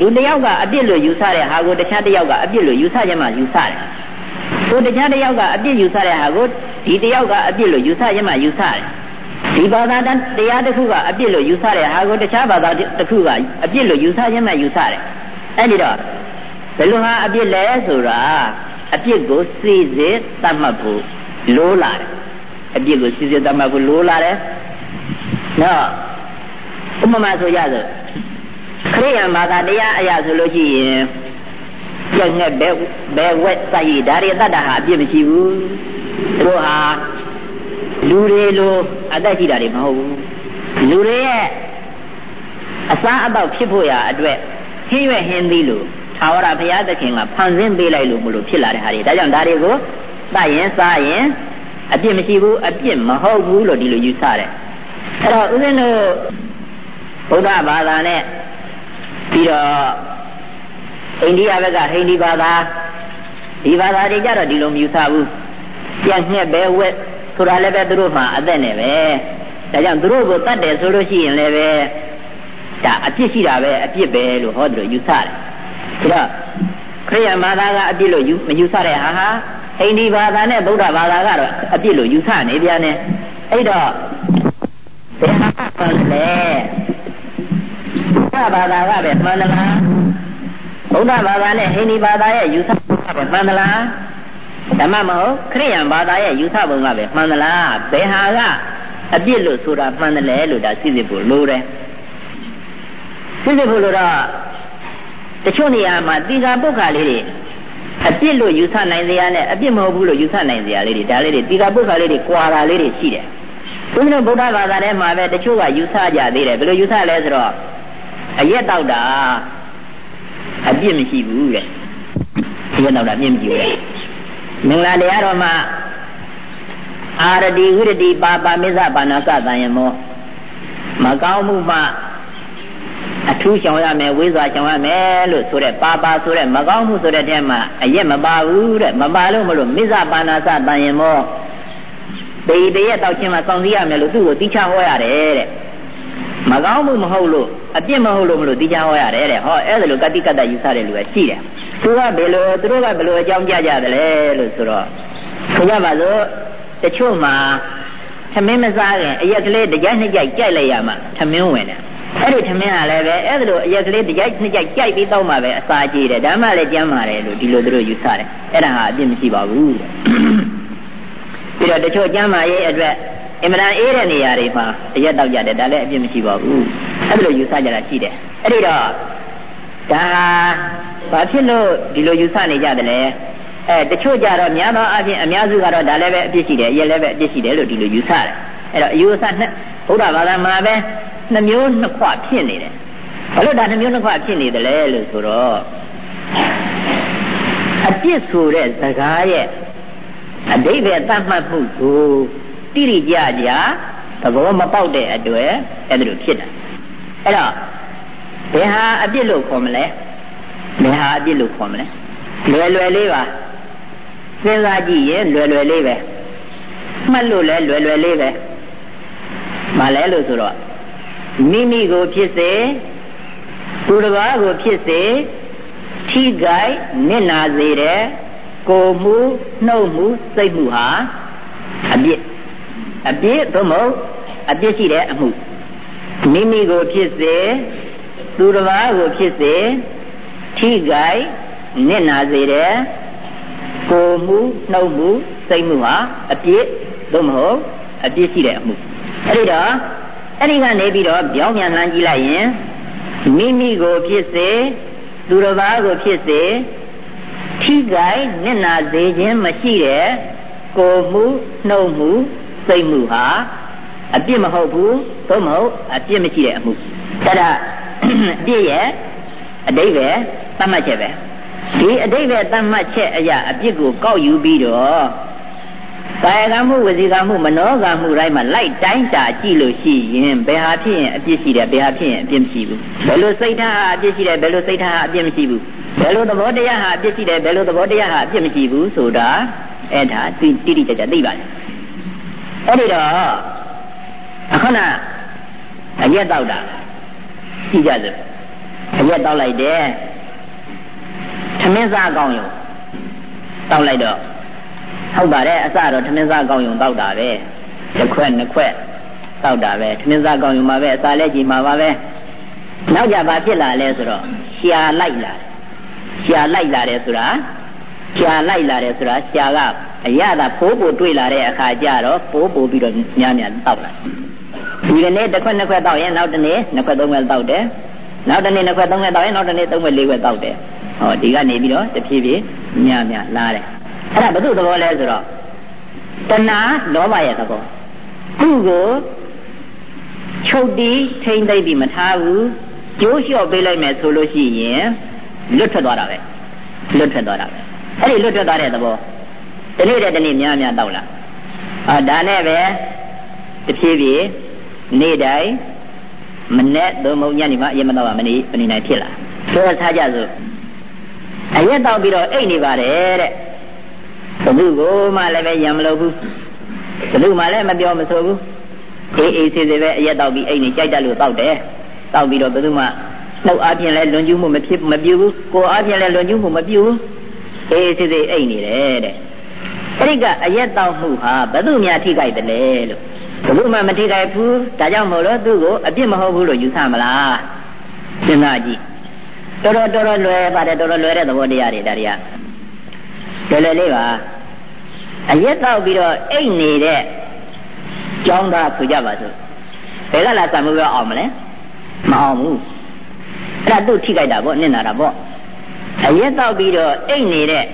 လူတစ်ယောက်ကအပြစ်လို့ယူဆတဲ့ဟာကိုတခြားတစ်ယောက်ကအပြစ်လို့ယူဆခြင်းမှယူဆတယ်ကိုတခြားတစ်ယောက်ကအပြစ်ယူဆတဲ့ဟာကိုဒီတစ်ယောက်ကအပြစ်လို့ယူဆခြင်းမှယူဆတယ်ဒီဘာသာတရားတစ်ခုကအပြစ်လို့ယူဆတဲ့ဟာကိုတခြားဘာသာတစ်ခုကအပြစ်လို့ယူဆခြင်းမှယူဆတယ်အဲ့ဒီတော့ ဘယ်လိုဟာအပြစ်လဲဆိုတာအပြစ်ကိုစိစစ်သတ်မှတ်ဖို့လိုးလာတယ်အပြစ်ကိုစိစစ်သတ်မှတ်ဖို့လိုးလာတယ်နော်ဥပမာဆိုရစို့ခရိယံဘာသာတရားအရာဆိုလို့ရှိရင်ပြက်ငှက်ဘဲဘဲဝက်စိုက်ရဒါတွေတတ်တာဟာအပြစ်မရှိဘူးသူတို့ဟာလူတွေလိုအသက်ကြီးတာတွေမဟုတ်ဘူးလူတွေရဲ့အစားအသောက်ဖြစ်ဖို့ရာအတွက်ဟင်းရွက်ဟင်းသီးလို့ သာဝရဘုရားသခင်ကဖန်ဆင်းပေးလိုက်လို့မလို့ဖြစ်လာတဲ့ဟာတွေဒါကြောင့်ဒါတွေကိုတတ်ရင်စားရင်အပြစ်မရှိဘူးအပြစ်မဟုတ်ဘူးလို့ဒီလိုယူဆတယ်အဲ့တော့ဦးဇင်းတို့ဗုဒ္ဓဘာသာနဲ့ပြီးတော့အိန္ဒိယဘက်ကဟိန္ဒိဘာသာဒီဘာသာတွေကြတော့ဒီလိုမယူဆဘူးပြက်ညက်ပဲဝက်ဆိုတာလည်းပဲသူတို့မှအသက်နဲ့ပဲဒါကြောင့်သူတို့ကိုတတ်တယ်ဆိုလို့ရှိရင်လည်းပဲဒါအပြစ်ရှိတာပဲအပြစ်ပဲလို့ဟောတယ်ယူဆတယ် ဒါခရိယဘာသာကအပြစ်လို့ယူမယူဆတဲ့ဟာဟာအိန္ဒိဘာသာနဲ့ဗုဒ္ဓဘာသာကတော့အပြစ်လို့ယူဆနေပြန်တယ်အဲ့တော့ဘယ်ဟာမှန်လဲဘုရားဘာသာကပဲမှန်လားဗုဒ္ဓဘာသာနဲ့ဟိန္ဒိဘာသာရဲ့ယူဆပုံကပဲမှန်သလားဓမ္မမဟုတ်ခရိယံဘာသာရဲ့ယူဆပုံကပဲမှန်သလားဘယ်ဟာကအပြစ်လို့ဆိုတာမှန်တယ်လေလို့ဒါသိစစ်ဖို့လိုတယ်သိစစ်ဖို့လိုတော့ တချို့နေရာမှာတိကာပုဂ္ဂလေးတွေအပြစ်လို့ယူဆနိုင်စရာနဲ့အပြစ်မဟုတ်ဘူးလို့ယူဆနိုင်စရာလေးတွေဒါလေးတွေတိကာပုဂ္ဂလေးတွေကွာတာလေးတွေရှိတယ်ဘုရားဗုဒ္ဓဘာသာထဲမှာပဲတချို့ကယူဆကြသေးတယ်ဘယ်လိုယူဆလဲဆိုတော့အရက်တောက်တာအပြစ်မရှိဘူးတဲ့အရက်တောက်တာအပြစ်မရှိဘူးတဲ့မင်္ဂလာတရားတော်မှာအာရတိဝိရတိပါပါမိစ္ဆပါဏာစတန်ယမောမကောင်းမှုမှ အထူးရှောင်ရမယ်ဝိဇ္ဇာရှောင်ရမယ်လို့ဆိုတဲ့ပါပါဆိုတဲ့မကောင်းမှုဆိုတဲ့တဲမှာအရက်မပါဘူးတဲ့မပါလို့မလို့မိစ္ဆပါဏာစတန်ယမောပေတရက်တောက်ချင်းမှာစောင့်စည်းရမယ်လို့သူ့ကိုတိချဟောရတယ်တဲ့မကောင်းမှုမဟုတ်လို့အပြစ်မဟုတ်လို့မလို့တိချဟောရတယ်တဲ့ဟောအဲ့ဒါလိုကတိကတ္တယူဆတဲ့လူကရှိတယ်သူကဘယ်လိုသူတို့ကဘယ်လိုအကြောင်းပြကြတယ်လဲလို့ဆိုတော့ဆိုကြပါစို့တချို့မှာသမင်းမစားခင်အရက်ကလေးတကြိုက်နှစ်ကြိုက်ကြိုက်လိုက်ရမှသမင်းဝင်တယ် အဲ့ဒီသမင်းကလည်းပဲအဲ့ဒါလိုအရက်ကလေးတကြိုက်နှစ်ကြိုက်ကြိုက်ပြီးတော့မှပဲအစာကြည့်တယ်ဒါမှလည်းကြမ်းပါတယ်လို့ဒီလိုသူတို့ယူဆတယ်အဲ့ဒါဟာအပြစ်မရှိပါဘူးပြီးတော့တချို့ကြမ်းမာရေးအတွက်အင်မတန်အေးတဲ့နေရာတွေမှာအရက်တောက်ကြတယ်ဒါလည်းအပြစ်မရှိပါဘူးအဲ့ဒါလိုယူဆကြတာရှိတယ်အဲ့ဒီတော့ဒါဘာဖြစ်လို့ဒီလိုယူဆနေကြတယ်လဲအဲတချို့ကြတော့များသောအားဖြင့်အများစုကတော့ဒါလည်းပဲအပြစ်ရှိတယ်ရက်လည်းပဲအပြစ်ရှိတယ်လို့ဒီလိုယူဆတယ်အဲ့တော့အယူဆနှစ်ဘုရားဘာသာမှာပဲ နှမျိုးနှစ်ခွဖြစ်နေတယ်ဘာလို့ဒါနှမျိုးနှစ်ခွဖြစ်နေတယ်လဲလို့ဆိုတော့အပြစ်ဆိုတဲ့စကားရဲ့အတိတ်ပဲတတ်မှတ်မှုကိုတိရိကြကြသဘောမပေါက်တဲ့အတွက်အဲ့ဒါလိုဖြစ်တာအဲ့တော့ဘယ်ဟာအပြစ်လို့ခေါ်မလဲဘယ်ဟာအပြစ်လို့ခေါ်မလဲလွယ်လွယ်လေးပါစဉ်းစားကြည့်ရင်လွယ်လွယ်လေးပဲမှတ်လို့လဲလွယ်လွယ်လေးပဲမလဲလို့ဆိုတော့ မိမိကိုဖြစ်စေသူတစ်ပါးကိုဖြစ်စေထိကြိုက်နစ်နာစေတဲ့ကိုမှုနှုတ်မှုစိတ်မှုဟာအပြစ်အပြစ်သို့မဟုတ်အပြစ်ရှိတဲ့အမှုမိမိကိုဖြစ်စေသူတစ်ပါးကိုဖြစ်စေထိကြိုက်နစ်နာစေတဲ့ကိုမှုနှုတ်မှုစိတ်မှုဟာအပြစ်သို့မဟုတ်အပြစ်ရှိတဲ့အမှုအဲ့ဒီတော့ အဲ့ဒီကနေပြီးတော့ပြောင်းပြန်လှမ်းကြည့်လိုက်ရင်မိမိကိုဖြစ်စေသူတစ်ပါးကိုဖြစ်စေထိကြိုက်နစ်နာစေခြင်းမရှိတဲ့ကိုမှုနှုတ်မှုစိတ်မှုဟာအပြစ်မဟုတ်ဘူးသို့မဟုတ်အပြစ်မရှိတဲ့အမှုအဲ့ဒါအပြစ်ရဲ့အတိတ်ပဲသတ်မှတ်ချက်ပဲဒီအတိတ်ပဲသတ်မှတ်ချက်အရာအပြစ်ကိုကောက်ယူပြီးတော့ ကာယကံမှုဝစီကံမှုမနောကံမှုတိုင်းမှာလိုက်တိုင်းတာကြည့်လို့ရှိရင်ဘယ်ဟာဖြစ်ရင်အပြစ်ရှိတယ်ဘယ်ဟာဖြစ်ရင်အပြစ်မရှိဘူးဘယ်လိုစိတ်ထားဟာအပြစ်ရှိတယ်ဘယ်လိုစိတ်ထားဟာအပြစ်မရှိဘူးဘယ်လိုသဘောတရားဟာအပြစ်ရှိတယ်ဘယ်လိုသဘောတရားဟာအပြစ်မရှိဘူးဆိုတာအဲ့ဒါတိတိကျကျသိပါတယ်အဲ့ဒီတော့အခဏအရက်တော့တာကြည့်ကြစို့အရက်တော့လိုက်တယ်သမင်းစားကောင်းရုံတောက်လိုက်တော့ ဟုတ်ပါတယ်အစတော့သမင်းစားကောင်းရုံတောက်တာပဲတစ်ခွက်နှစ်ခွက်တောက်တာပဲသမင်းစားကောင်းရုံမှာပဲအစာလဲကြည်မှာပါပဲနောက်ကြဘာဖြစ်လာလဲဆိုတော့ရှာလိုက်လာရှာလိုက်လာတယ်ဆိုတာရှာလိုက်လာတယ်ဆိုတာရှာကအရသာပိုးပိုတွေးလာတဲ့အခါကျတော့ပိုးပိုပြီးတော့များများတောက်လာဒီကနေ့တစ်ခွက်နှစ်ခွက်တောက်ရင်နောက်တနေ့နှစ်ခွက်သုံးခွက်တောက်တယ်နောက်တနေ့နှစ်ခွက်သုံးခွက်တောက်ရင်နောက်တနေ့သုံးခွက်လေးခွက်တောက်တယ်ဟောဒီကနေပြီးတော့တဖြည်းဖြည်းများများလာတယ် အဲ့ဒါဘု து သဘောလဲဆိုတော့တဏှာလောဘရဲ့သဘောသူ့ကိုချုပ်တီးထိမ့်သိမ့်ပြီးမထားဘူးကျိုးလျှော့ပေးလိုက်မယ်ဆိုလို့ရှိရင်လွတ်ထွက်သွားတာပဲလွတ်ထွက်သွားတာပဲအဲ့ဒီလွတ်ထွက်သွားတဲ့သဘောတနေ့တည်းတနေ့များများတောက်လာအာဒါနဲ့ပဲတဖြည်းဖြည်းနေ့တိုင်းမနဲ့သို့မဟုတ်ညနေမှအရင်မတော့မနေမနေနိုင်ဖြစ်လာဆိုတော့ထားကြစို့အရက်တော့ပြီးတော့အိတ်နေပါတယ်တဲ့ ဘုသူကိုမှလည်းပဲရံမလို့ဘူးဘသူမှလည်းမပြောမဆိုဘူးအေးအေးဆေးဆေးပဲအရက်တော့ပြီးအိတ်နေကြိုက်တယ်လို့တောက်တယ်တောက်ပြီးတော့ဘသူမှနှုတ်အပြင်လည်းလွန်ကျူးမှုမဖြစ်မပြူဘူးကိုယ်အပြင်လည်းလွန်ကျူးမှုမပြူဘူးအေးဆေးဆေးအိတ်နေတယ်တဲ့အဲ့ဒီကအရက်တော့မှုဟာဘသူများထိကြိုက်တယ်လေလို့ဘုမှမထိကြိုက်ဘူးဒါကြောင့်မို့လို့သူ့ကိုအပြစ်မဟုတ်ဘူးလို့ယူဆမလားစဉ်းစားကြည့်တော်တော်တော်တော်လွယ်ပါတယ်တော်တော်လွယ်တဲ့သဘောတရားတွေဒါတွေက လွယ်လွယ်လေးပါအရက်တော့ပြီးတော့အိတ်နေတဲ့ကျောင်းသားဆိုကြပါစို့ဘယ်ကလာစံမှုရောအောင်မလဲမအောင်ဘူးအဲ့ဒါသူ့ထိကြိုက်တာပေါ့နင့်နာတာပေါ့အရက်တော့ပြီးတော့အိတ်နေတဲ့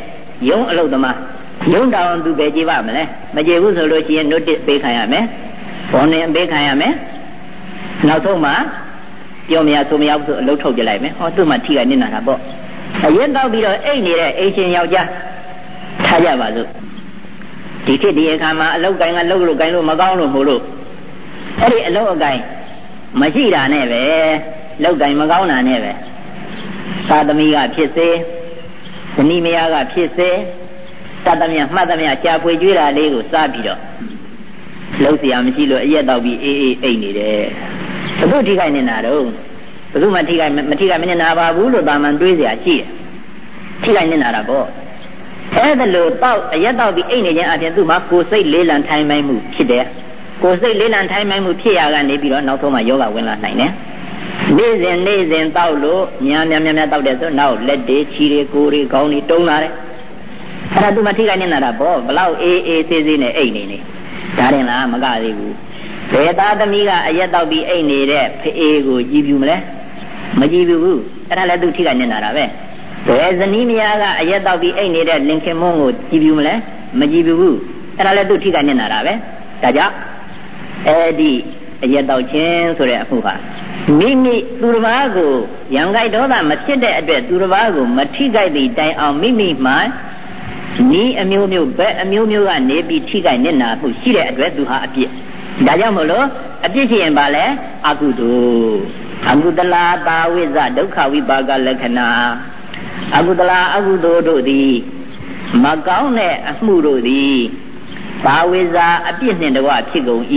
ယုံအလုတ်သမားယုံတောင်သူပဲကြည်ပါမလဲမကြည်ဘူးဆိုလို့ရှိရင် notice ပေးခံရမယ်ဘောနေပေးခံရမယ်နောက်ဆုံးမှပြောမရဆိုမရဘူးဆိုအလုတ်ထုတ်ပြလိုက်မယ်ဟောသူ့မှာထိကနစ်နာတာပေါ့အရင်တော့ပြီးတော့အိတ်နေတဲ့အိတ်ရှင်ယောက်ျား ထားကြပါစို့ဒီခေတ်ဒီအခါမှာအလုတ်ကိုင်းကလှုပ်လို့ကိုင်းလို့မကောင်းလို့မို့လို့အဲ့ဒီအလုတ်အကိုင်းမရှိတာနဲ့ပဲလုတ်ကိုင်းမကောင်းတာနဲ့ပဲသာသမီကဖြစ်စေဇနီးမယားကဖြစ်စေတတ်သမျှမှတ်သမျှရှားဖွေကျွေးတာလေးကိုစားပြီးတော့လှုပ်เสียမရှိလို့အရက်တော့ပြီးအေးအေးအိတ်နေတယ်ဘုသူထိခိုက်နေတာတော့ဘုသူမှထိခိုက်မထိခိုက်မနေတာပါဘူးလို့တာမန်တွေးเสียရှိတယ်ထိခိုက်နေတာတာပေါ့ အဲ့ဒါလို့တောက်အရက်တော့ပြီးအိတ်နေခြင်းအပြင်သူ့မှာကိုယ်စိတ်လေးလံထိုင်မှမှုဖြစ်တယ်ကိုယ်စိတ်လေးလံထိုင်မှမှုဖြစ်ရကနေပြီးတော့နောက်ဆုံးမှယောဂဝင်လာနိုင်တယ်နေ့စဉ်နေ့စဉ်တောက်လို့များများများများတောက်တယ်ဆိုနောက်လက်တွေခြေတွေကိုယ်တွေခေါင်းတွေတုံးလာတယ်အဲ့ဒါသူမထိခိုက်နေတာတာပေါ့ဘလောက်အေးအေးသေးသေးနဲ့အိတ်နေနေဒါရင်လားမကသေးဘူးဘယ်သားသမီးကအရက်တော့ပြီးအိတ်နေတဲ့ဖေးကိုကြည်ပြူမလဲမကြည်ပြူဘူးအဲ့ဒါလည်းသူထိခိုက်နေတာတာပဲ ဘယ်ဇနီးမယားကအရက်တော့ပြီးအိတ်နေတဲ့လင်ခင်မုန်းကိုကြည်ပြူမလဲမကြည်ပြူဘူးအဲ့ဒါလည်းသူထိခိုက်နေတာတာပဲဒါကြောင့်အဲ့ဒီအရက်တော့ခြင်းဆိုတဲ့အမှုဟာမိမိသူတစ်ပါးကိုရံကြိုက်ဒေါသမဖြစ်တဲ့အတွက်သူတစ်ပါးကိုမထိကြိုက်သည့်တိုင်အောင်မိမိမှနီးအမျိုးမျိုးဘက်အမျိုးမျိုးကနေပြီးထိခိုက်နေနာမှုရှိတဲ့အတွက်သူဟာအပြစ်ဒါကြောင့်မို့လို့အပြစ်ရှိရင်ပါလေအကုသိုလ်အကုသလာတာဝိဇဒုက္ခဝိပါကလက္ခဏာ အကုသလာအကုသိုလ်တို့သည်မကောင်းတဲ့အမှုတို့သည်ဘာဝိဇာအပြစ်နှင့်တကွဖြစ်ကုန်၏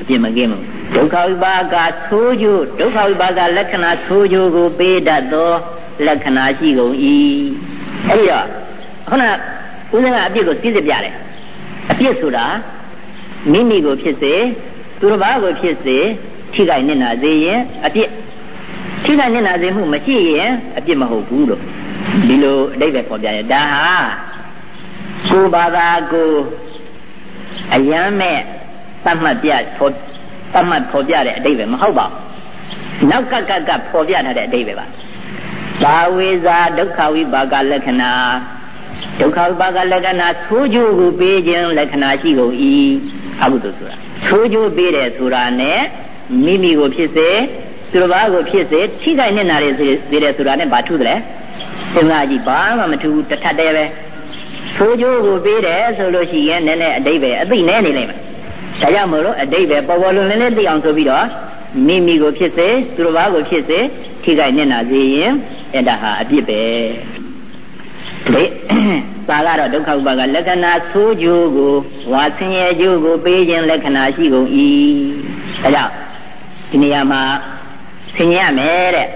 အပြစ်မကင်းဘူးဒုက္ခဝိပါကသိုးကျိုးဒုက္ခဝိပါကလက္ခဏာသိုးကျိုးကိုပေးတတ်သောလက္ခဏာရှိကုန်၏အဲဒီတော့ခုနဦးဇင်းကအပြစ်ကိုသိစစ်ပြတယ်အပြစ်ဆိုတာမိမိကိုဖြစ်စေသူတစ်ပါးကိုဖြစ်စေထိခိုက်နစ်နာစေရင်အပြစ်ထိခိုက်နစ်နာစေမှုမရှိရင်အပြစ်မဟုတ်ဘူးလို့ ဒီလိုအတိတ်ပဲပေါ်ပြတယ်ဒါဟာကိုယ်ဘာသာကိုအယမ်းမဲ့သတ်မှတ်ပြဖော်သတ်မှတ်ဖော်ပြတဲ့အတိတ်ပဲမဟုတ်ပါဘူးနောက်ကကကဖော်ပြထားတဲ့အတိတ်ပဲပါဘာဝေဇာဒုက္ခဝိပါကလက္ခဏာဒုက္ခဥပါကလက္ခဏာဆိုးကျိုးကိုပေးခြင်းလက္ခဏာရှိကုန်၏အကုသိုလ်ဆိုတာဆိုးကျိုးပေးတယ်ဆိုတာနဲ့မိမိကိုဖြစ်စေသူတစ်ပါးကိုဖြစ်စေထိခိုက်နေတာတွေစေတယ်ဆိုတာနဲ့ဘာထူးတယ်လဲ စဉ်းစားကြည့်ဘာမှမထူးတထက်တည်းပဲဆိုးကျိုးကိုပေးတယ်ဆိုလို့ရှိရင်နည်းနည်းအတိတ်ပဲအသိနဲနေလိမ့်မယ်ဒါကြောင့်မို့လို့အတိတ်ပဲပေါ်ပေါ်လွန်လင်းလေးသိအောင်ဆိုပြီးတော့မိမိကိုဖြစ်စေသူတစ်ပါးကိုဖြစ်စေထိခိုက်နေတာစေရင်အဲ့ဒါဟာအပြစ်ပဲလေပါကတော့ဒုက္ခဥပါကလက္ခဏာဆိုးကျိုးကိုဝါဆင်းရဲကျိုးကိုပေးခြင်းလက္ခဏာရှိကုန်၏ဒါကြောင့်ဒီနေရာမှာဆင်ញရမယ်တဲ့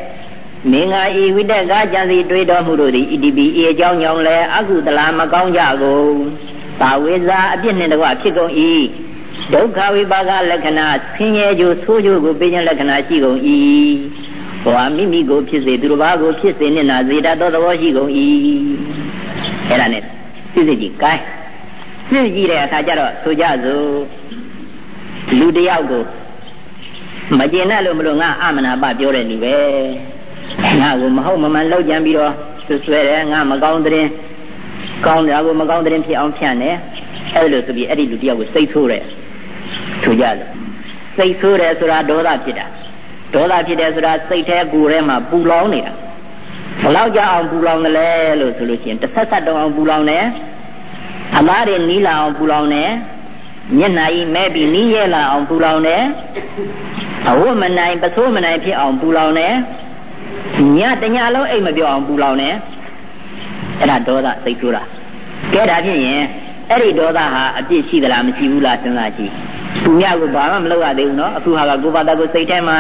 မင်္ဂာဤဝိတက်ကကြံစီတွေးတော်မူတို့သည်ဣတိပိဤအကြောင်းကြောင့်လည်းအကုသလမကောင်းကြကုန်ပါဝေဇာအပြစ်နှင့်တကွဖြစ်ကုန်၏ဒုက္ခဝိပါကလက္ခဏာဆင်းရဲကြိုးဆိုးကြိုးကိုပေးခြင်းလက္ခဏာရှိကုန်၏ဘဝမိမိကိုဖြစ်စေသူတစ်ပါးကိုဖြစ်စေနှင့်နာစေတတ်သောသဘောရှိကုန်၏အဲ့ဒါနဲ့စစ်စစ်ကြီးကိုင်းစစ်ကြည့်တဲ့အခါကျတော့ဆိုကြစို့လူတယောက်ကိုမကျေနပ်လို့မလို့ငါအမနာပပြောတဲ့လူပဲ ငါကိုမဟုတ်မမှန်လောက်ကြံပြီးတော့ဆွဆွဲတယ်ငါမကောင်းတဲ့ကောင်းတယ်ကိုမကောင်းတဲ့ဖြစ်အောင်ဖြန့်တယ်အဲ့လိုဆိုပြီးအဲ့ဒီလူတယောက်ကိုစိတ်ဆိုးတယ်ဆိုကြလို့စိတ်ဆိုးတယ်ဆိုတာဒေါသဖြစ်တာဒေါသဖြစ်တယ်ဆိုတာစိတ်ထဲကိုယ်ထဲမှာပူလောင်နေတာဘလောက်ကြအောင်ပူလောင်တယ်လဲလို့ဆိုလို့ရှိရင်တစ်ဆက်ဆက်တောင်အောင်ပူလောင်တယ်အမားတွေနီးလာအောင်ပူလောင်တယ်မျက်နှာကြီးမဲပြီးနီးရဲလာအောင်ပူလောင်တယ်အဝတ်မနိုင်ပစိုးမနိုင်ဖြစ်အောင်ပူလောင်တယ် ညတညလုံးအိတ်မပြောအောင်ပူလောင်တယ်အဲ့ဒါဒေါသစိတ်ဆိုးတာကဲဒါဖြစ်ရင်အဲ့ဒီဒေါသဟာအပြစ်ရှိသလားမရှိဘူးလားစဉ်းစားကြည့်သူများကဘာမှမလုပ်ရသေးဘူးနော်အခုဟာကကိုယ်ပါတကိုစိတ်ထဲမှာ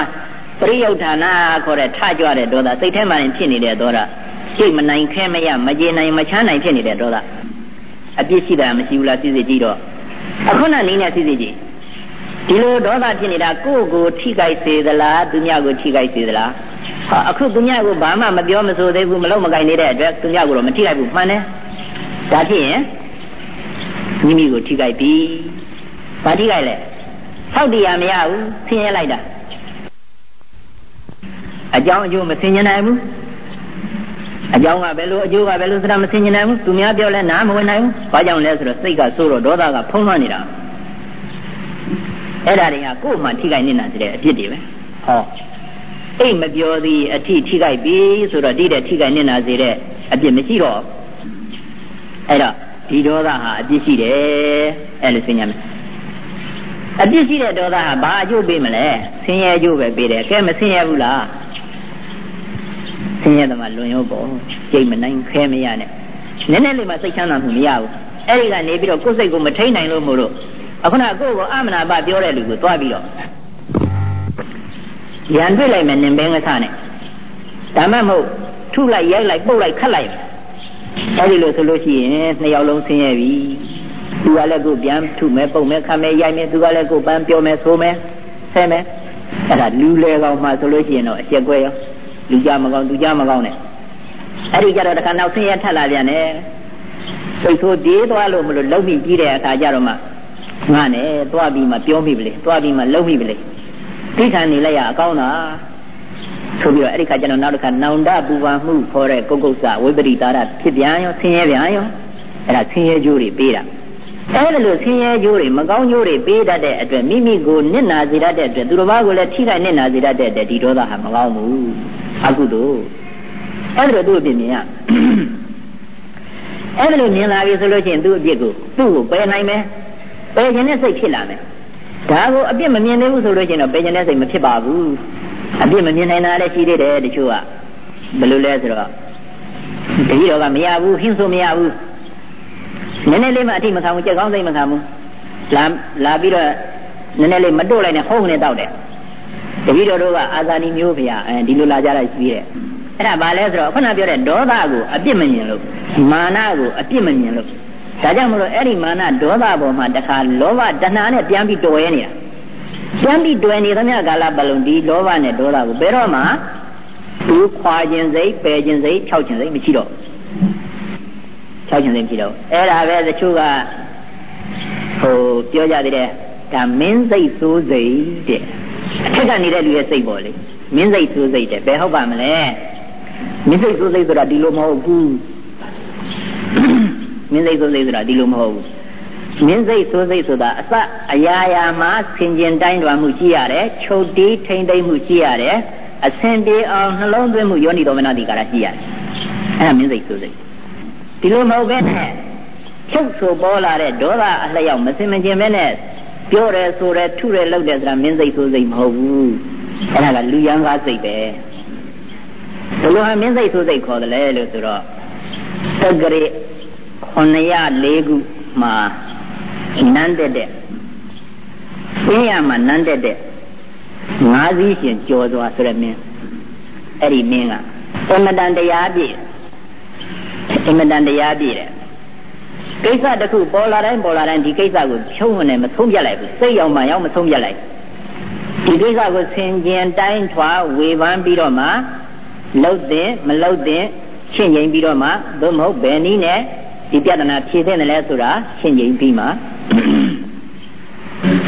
ပရိယုဌာနာခေါ်တဲ့ထကြွတဲ့ဒေါသစိတ်ထဲမှာဖြစ်နေတဲ့ဒေါသစိတ်မနိုင်ခဲမရမကြေနိုင်မချမ်းနိုင်ဖြစ်နေတဲ့ဒေါသအပြစ်ရှိတာမရှိဘူးလားသိစေကြည့်တော့အခုနနည်းနဲ့သိစေကြည့် ဒီလိုဒေါသဖြစ်နေတာကိုယ့်ကိုထိခိုက်စေသလားသူများကိုထိခိုက်စေသလားဟာအခုသူများကိုဘာမှမပြောမဆိုသေးဘူးမလုပ်မကိုင်နေတဲ့အတွက်သူများကိုတော့မထိခိုက်ဘူးမှန်တယ်ဒါဖြစ်ရင်မိမိကိုထိခိုက်ပြီဘာထိခိုက်လဲဆောက်တရားမရဘူးဆင်းရဲလိုက်တာအကြောင်းအကျိုးမဆင်ញနိုင်ဘူးအကြောင်းကဘယ်လိုအကျိုးကဘယ်လိုဆိုတာမဆင်ញနိုင်ဘူးသူများပြောလဲနားမဝင်နိုင်ဘူးဘာကြောင့်လဲဆိုတော့စိတ်ကဆိုးတော့ဒေါသကဖုံးလွှမ်းနေတာ အဲ့ဒါတွေကကိုယ်မှထိခိုက်နေတာဆိုတဲ့အဖြစ်တွေပဲဟောအိတ်မပြောသည်အထိထိခိုက်ပြီဆိုတော့ဒီတဲ့ထိခိုက်နေတာစေတဲ့အပြစ်မရှိတော့အဲ့တော့ဒီဒေါသဟာအပြစ်ရှိတယ်အဲ့လိုဆင်ញမယ်အပြစ်ရှိတဲ့ဒေါသဟာဘာအကျိုးပေးမလဲဆင်းရဲအကျိုးပဲပေးတယ်ကဲမဆင်းရဲဘူးလားဆင်းရဲသမားလွန်ရောပေါ့ကြိတ်မနိုင်ခဲမရနဲ့နည်းနည်းလေးမှစိတ်ချမ်းသာမှုမရဘူးအဲ့ဒီကနေပြီးတော့ကိုယ်စိတ်ကိုမထိန်နိုင်လို့မို့လို့ အခုနကိုယ့်ကိုအမနာပပြောတဲ့လူကိုသွားပြီးတော့ရန်တွေ့လိုက်မယ်နင်ဘင်းကစားနဲ့ဒါမှမဟုတ်ထုလိုက်ရိုက်လိုက်ပုတ်လိုက်ခတ်လိုက်အဲ့ဒီလိုဆိုလို့ရှိရင်နှစ်ယောက်လုံးဆင်းရဲပြီသူကလည်းကိုပြန်ထုမယ်ပုတ်မယ်ခတ်မယ်ရိုက်မယ်သူကလည်းကိုပန်းပြောမယ်ဆိုမယ်ဆဲမယ်အဲ့ဒါလူလေကောင်မှဆိုလို့ရှိရင်တော့အချက်ကွဲရောလူကြမကောင်းသူကြမကောင်းနဲ့အဲ့ဒီကြတော့တခါနောက်ဆင်းရဲထက်လာပြန်တယ်စိတ်ဆိုးဒေးသွားလို့မလို့လုံမိပြီးတဲ့အခါကျတော့မှ ငါနဲ့သွားပြီးမှပြောမိပလေသွားပြီးမှလုံမိပလေသိခံနေလိုက်ရအကောင်းတာဆိုပြီးတော့အဲ့ဒီခါကျတော့နောက်တစ်ခါနောင်တပူပန်မှုခေါ်တဲ့ကုတ်ကုတ်စဝိပရိတာရဖြစ်ပြန်ရောဆင်းရဲပြန်ရောအဲ့ဒါဆင်းရဲကြိုးတွေပေးတာအဲ့ဒါလို့ဆင်းရဲကြိုးတွေမကောင်းကြိုးတွေပေးတတ်တဲ့အတွက်မိမိကိုနစ်နာစေတတ်တဲ့အတွက်သူတစ်ပါးကိုလည်းထိခိုက်နစ်နာစေတတ်တဲ့အတွက်ဒီဒေါသဟာမကောင်းဘူးအကုသို့အဲ့ဒါလို့သူ့အပြစ်မြင်ရအဲ့ဒါလို့မြင်လာပြီဆိုလို့ချင်းသူ့အပြစ်ကိုသူ့ကိုပယ်နိုင်မယ် ပယ်ခြင်းနဲ့စိတ်ဖြစ်လာမယ်ဒါကိုအပြစ်မမြင်သေးဘူးဆိုလို့ချင်းတော့ပယ်ခြင်းနဲ့စိတ်မဖြစ်ပါဘူးအပြစ်မမြင်နိုင်တာလည်းရှိသေးတယ်တချို့ကဘယ်လိုလဲဆိုတော့တတိတော်ကမရဘူးဟင်းဆိုမရဘူးနည်းနည်းလေးမှအထိမခံဘူးကြက်ကောင်းစိတ်မခံဘူးလာလာပြီးတော့နည်းနည်းလေးမတို့လိုက်နဲ့ဟုံးနေတော့တယ်တတိတော်တို့ကအာဇာနည်မျိုးဖေရအဲဒီလိုလာကြတာရှိတယ်အဲ့ဒါဘာလဲဆိုတော့ခုနပြောတဲ့ဒေါသကိုအပြစ်မမြင်လို့မာနကိုအပြစ်မမြင်လို့ ဒါကြောင့်မလို့အဲ့ဒီမာနဒေါသပေါ်မှာတခါလောဘတဏှာနဲ့ပြန်ပြီးတော်ရဲနေတာပြန်ပြီးတွယ်နေသမျှကာလပတ်လုံးဒီလောဘနဲ့ဒေါသကိုဘယ်တော့မှသူခွာခြင်းစိတ်ပယ်ခြင်းစိတ်ဖြောက်ခြင်းစိတ်မရှိတော့ဖြောက်ခြင်းစိတ်မရှိတော့အဲ့ဒါပဲတချို့ကဟိုပြောကြသေးတယ်ဒါမင်းစိတ်စိုးစိတ်တဲ့အထက်ကနေတဲ့လူရဲ့စိတ်ပေါ်လေမင်းစိတ်စိုးစိတ်တဲ့ဘယ်ဟုတ်ပါမလဲမင်းစိတ်စိုးစိတ်ဆိုတာဒီလိုမဟုတ်ဘူး မင်းစိတ်ဆိုစိတ်ဆိုတာဒီလိုမဟုတ်ဘူးမင်းစိတ်ဆိုစိတ်ဆိုတာအစအရာရာမှာဆင်ကျင်တိုင်းတော်မှုရှိရတယ်ချုပ်တီးထိမ့်သိမ့်မှုရှိရတယ်အစဉ်ပြေအောင်နှလုံးသွင်းမှုယောနိတော်မနတိကာရရှိရတယ်အဲ့ဒါမင်းစိတ်ဆိုစိတ်ဒီလိုမဟုတ်ပဲနဲ့ချုပ်ဆိုပေါ်လာတဲ့ဒေါသအလျောက်မစင်မကျင်ပဲနဲ့ပြောတယ်ဆိုတယ်ထုတယ်လုပ်တယ်ဆိုတာမင်းစိတ်ဆိုစိတ်မဟုတ်ဘူးအဲ့ဒါကလူရန်ကားစိတ်ပဲဘယ်လိုဟာမင်းစိတ်ဆိုစိတ်ခေါ်တယ်လဲလို့ဆိုတော့တက္ကရေ 904ခုမှာနန်းတက်တဲ့ပြင်းရမှာနန်းတက်တဲ့ငါးစီးရှင်ကြော်စွာဆိုရမင်းအဲ့ဒီမင်းကအမတန်တရားပြည့်အမတန်တရားပြည့်တယ်ကိစ္စတစ်ခုပေါ်လာတိုင်းပေါ်လာတိုင်းဒီကိစ္စကိုဖြုံးဝင်နေမဆုံးပြလိုက်ဘူးစိတ်ရောက်မှရောက်မဆုံးပြလိုက်ဒီကိစ္စကိုဆင်ကျင်တိုင်းထွာဝေဖန်ပြီးတော့မှလှုပ်တဲ့မလှုပ်တဲ့ရှင်းငိမ့်ပြီးတော့မှသို့မဟုတ်ဘယ်နည်းနဲ့ ဒီပြဿနာဖြေသင့်တယ်လဲဆိုတာရှင်းငိမ့်ပြီးမှ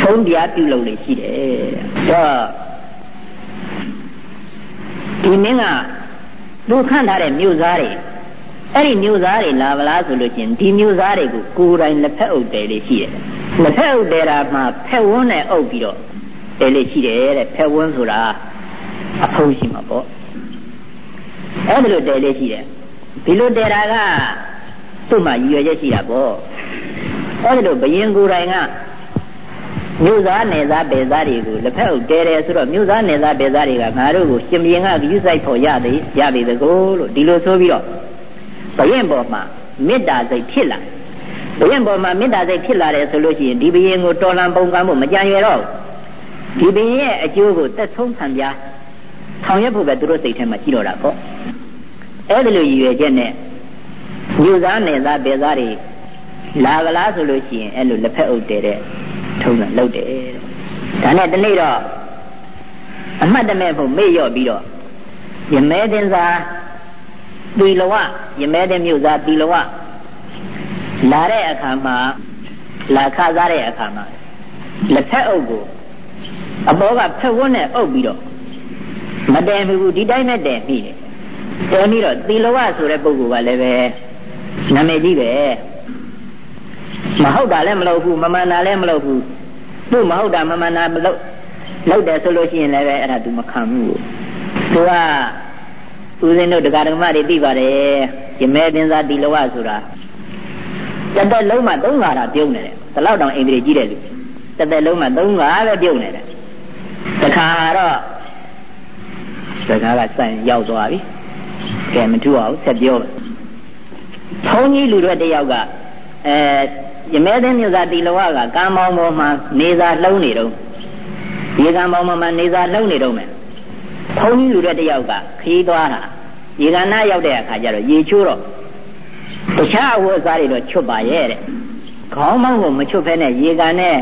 သုံးပြပြုလုပ်လေရှိတယ်တော့ဒီမင်းကသူခန့်ထားတဲ့မြို့သားတွေအဲ့ဒီမြို့သားတွေလာဗလားဆိုလို့ချင်းဒီမြို့သားတွေကိုကိုယ်တိုင်လက်ဖက်အုပ်တယ်လေရှိတယ်လက်ဖက်အုပ်တယ်တာမှာဖက်ဝန်းနဲ့အုပ်ပြီးတော့တယ်လေရှိတယ်တဲ့ဖက်ဝန်းဆိုတာအဖုံးရှိမှာပေါ့အဲ့ဒါလိုတယ်လေရှိတယ်ဒီလိုတယ်တာက သူ့မှာရည်ရွယ်ချက်ရှိတာပေါ့အဲ့ဒါလိုဘယင်ကိုယ်တိုင်ကမြို့သားနယ်သားဘယ်သားတွေကိုလက်ဖက်အုပ်တဲတယ်ဆိုတော့မြို့သားနယ်သားဘယ်သားတွေကငါတို့ကိုရှင်ဘရင်ကယူဆိုင်ဖို့ရသည်ရသည်တကောလို့ဒီလိုဆိုပြီးတော့ဘယင်ပေါ်မှာမေတ္တာစိတ်ဖြစ်လာဘယင်ပေါ်မှာမေတ္တာစိတ်ဖြစ်လာတယ်ဆိုလို့ရှိရင်ဒီဘယင်ကိုတော်လန်ပုံကမ်းဖို့မကြံရွယ်တော့ဒီဘယင်ရဲ့အကျိုးကိုသက်ဆုံးခံပြဆောင်ရွက်ဖို့ပဲသူတို့စိတ်ထဲမှာရှိတော့တာပေါ့အဲ့ဒီလိုရည်ရွယ်ချက်နဲ့ မြို့သားနယ်သားဘယ်သားတွေလာကလားဆိုလို့ရှိရင်အဲ့လိုလက်ဖက်အုပ်တယ်တဲ့ထုံးတာလုပ်တယ်ဒါနဲ့ဒီနေ့တော့အမှတ်တမဲ့ဖို့မေ့လျော့ပြီးတော့ယမဲတင်စာသီလဝယမဲတင်မြို့သားသီလဝလာတဲ့အခါမှာလာခစားတဲ့အခါမှာလက်ဖက်အုပ်ကိုအဘောကဖက်ဝန်းနဲ့အုပ်ပြီးတော့မတည်ဘူးဒီတိုင်းနဲ့တည်ပြီတယ်တည်ပြီးတော့သီလဝဆိုတဲ့ပုဂ္ဂိုလ်ကလည်းပဲ နာမည်ကြီးပဲမဟုတ်တာလည်းမလုပ်ဘူးမမှန်တာလည်းမလုပ်ဘူးသူ့မဟုတ်တာမမှန်တာမလုပ်လုပ်တယ်ဆိုလို့ရှိရင်လည်းပဲအဲ့ဒါ तू မခံဘူးသူကဦးဇင်းတို့တရားဓမ္မတွေသိပါတယ်ယမဲတင်စားဒီလဝဆိုတာတသက်လုံးမှာသုံးခါတာပြုံးနေတယ်ဒီလောက်တောင်အိန္ဒြေကြီးတယ်လူတသက်လုံးမှာသုံးခါပဲပြုံးနေတယ်တခါတော့တခါကစိုင်ရောက်သွားပြီကဲမထူအောင်ဆက်ပြော ဘုန်းကြီးလူတွေတယောက်ကအဲယမဲသိမျိုးသားတီလဝကကံမောင်းပေါ်မှာနေစာလှုံးနေတော့ဒီကံမောင်းပေါ်မှာနေစာလှုံးနေတော့မယ်ဘုန်းကြီးလူတွေတယောက်ကခီးသွားတာဒီကနာရောက်တဲ့အခါကျတော့ရေချိုးတော့တခြားအဝတ်အစားတွေတော့ချွတ်ပါရဲ့တဲ့ခေါင်းမောင်းကိုမချွတ်ဖဲနဲ့ရေကန်နဲ့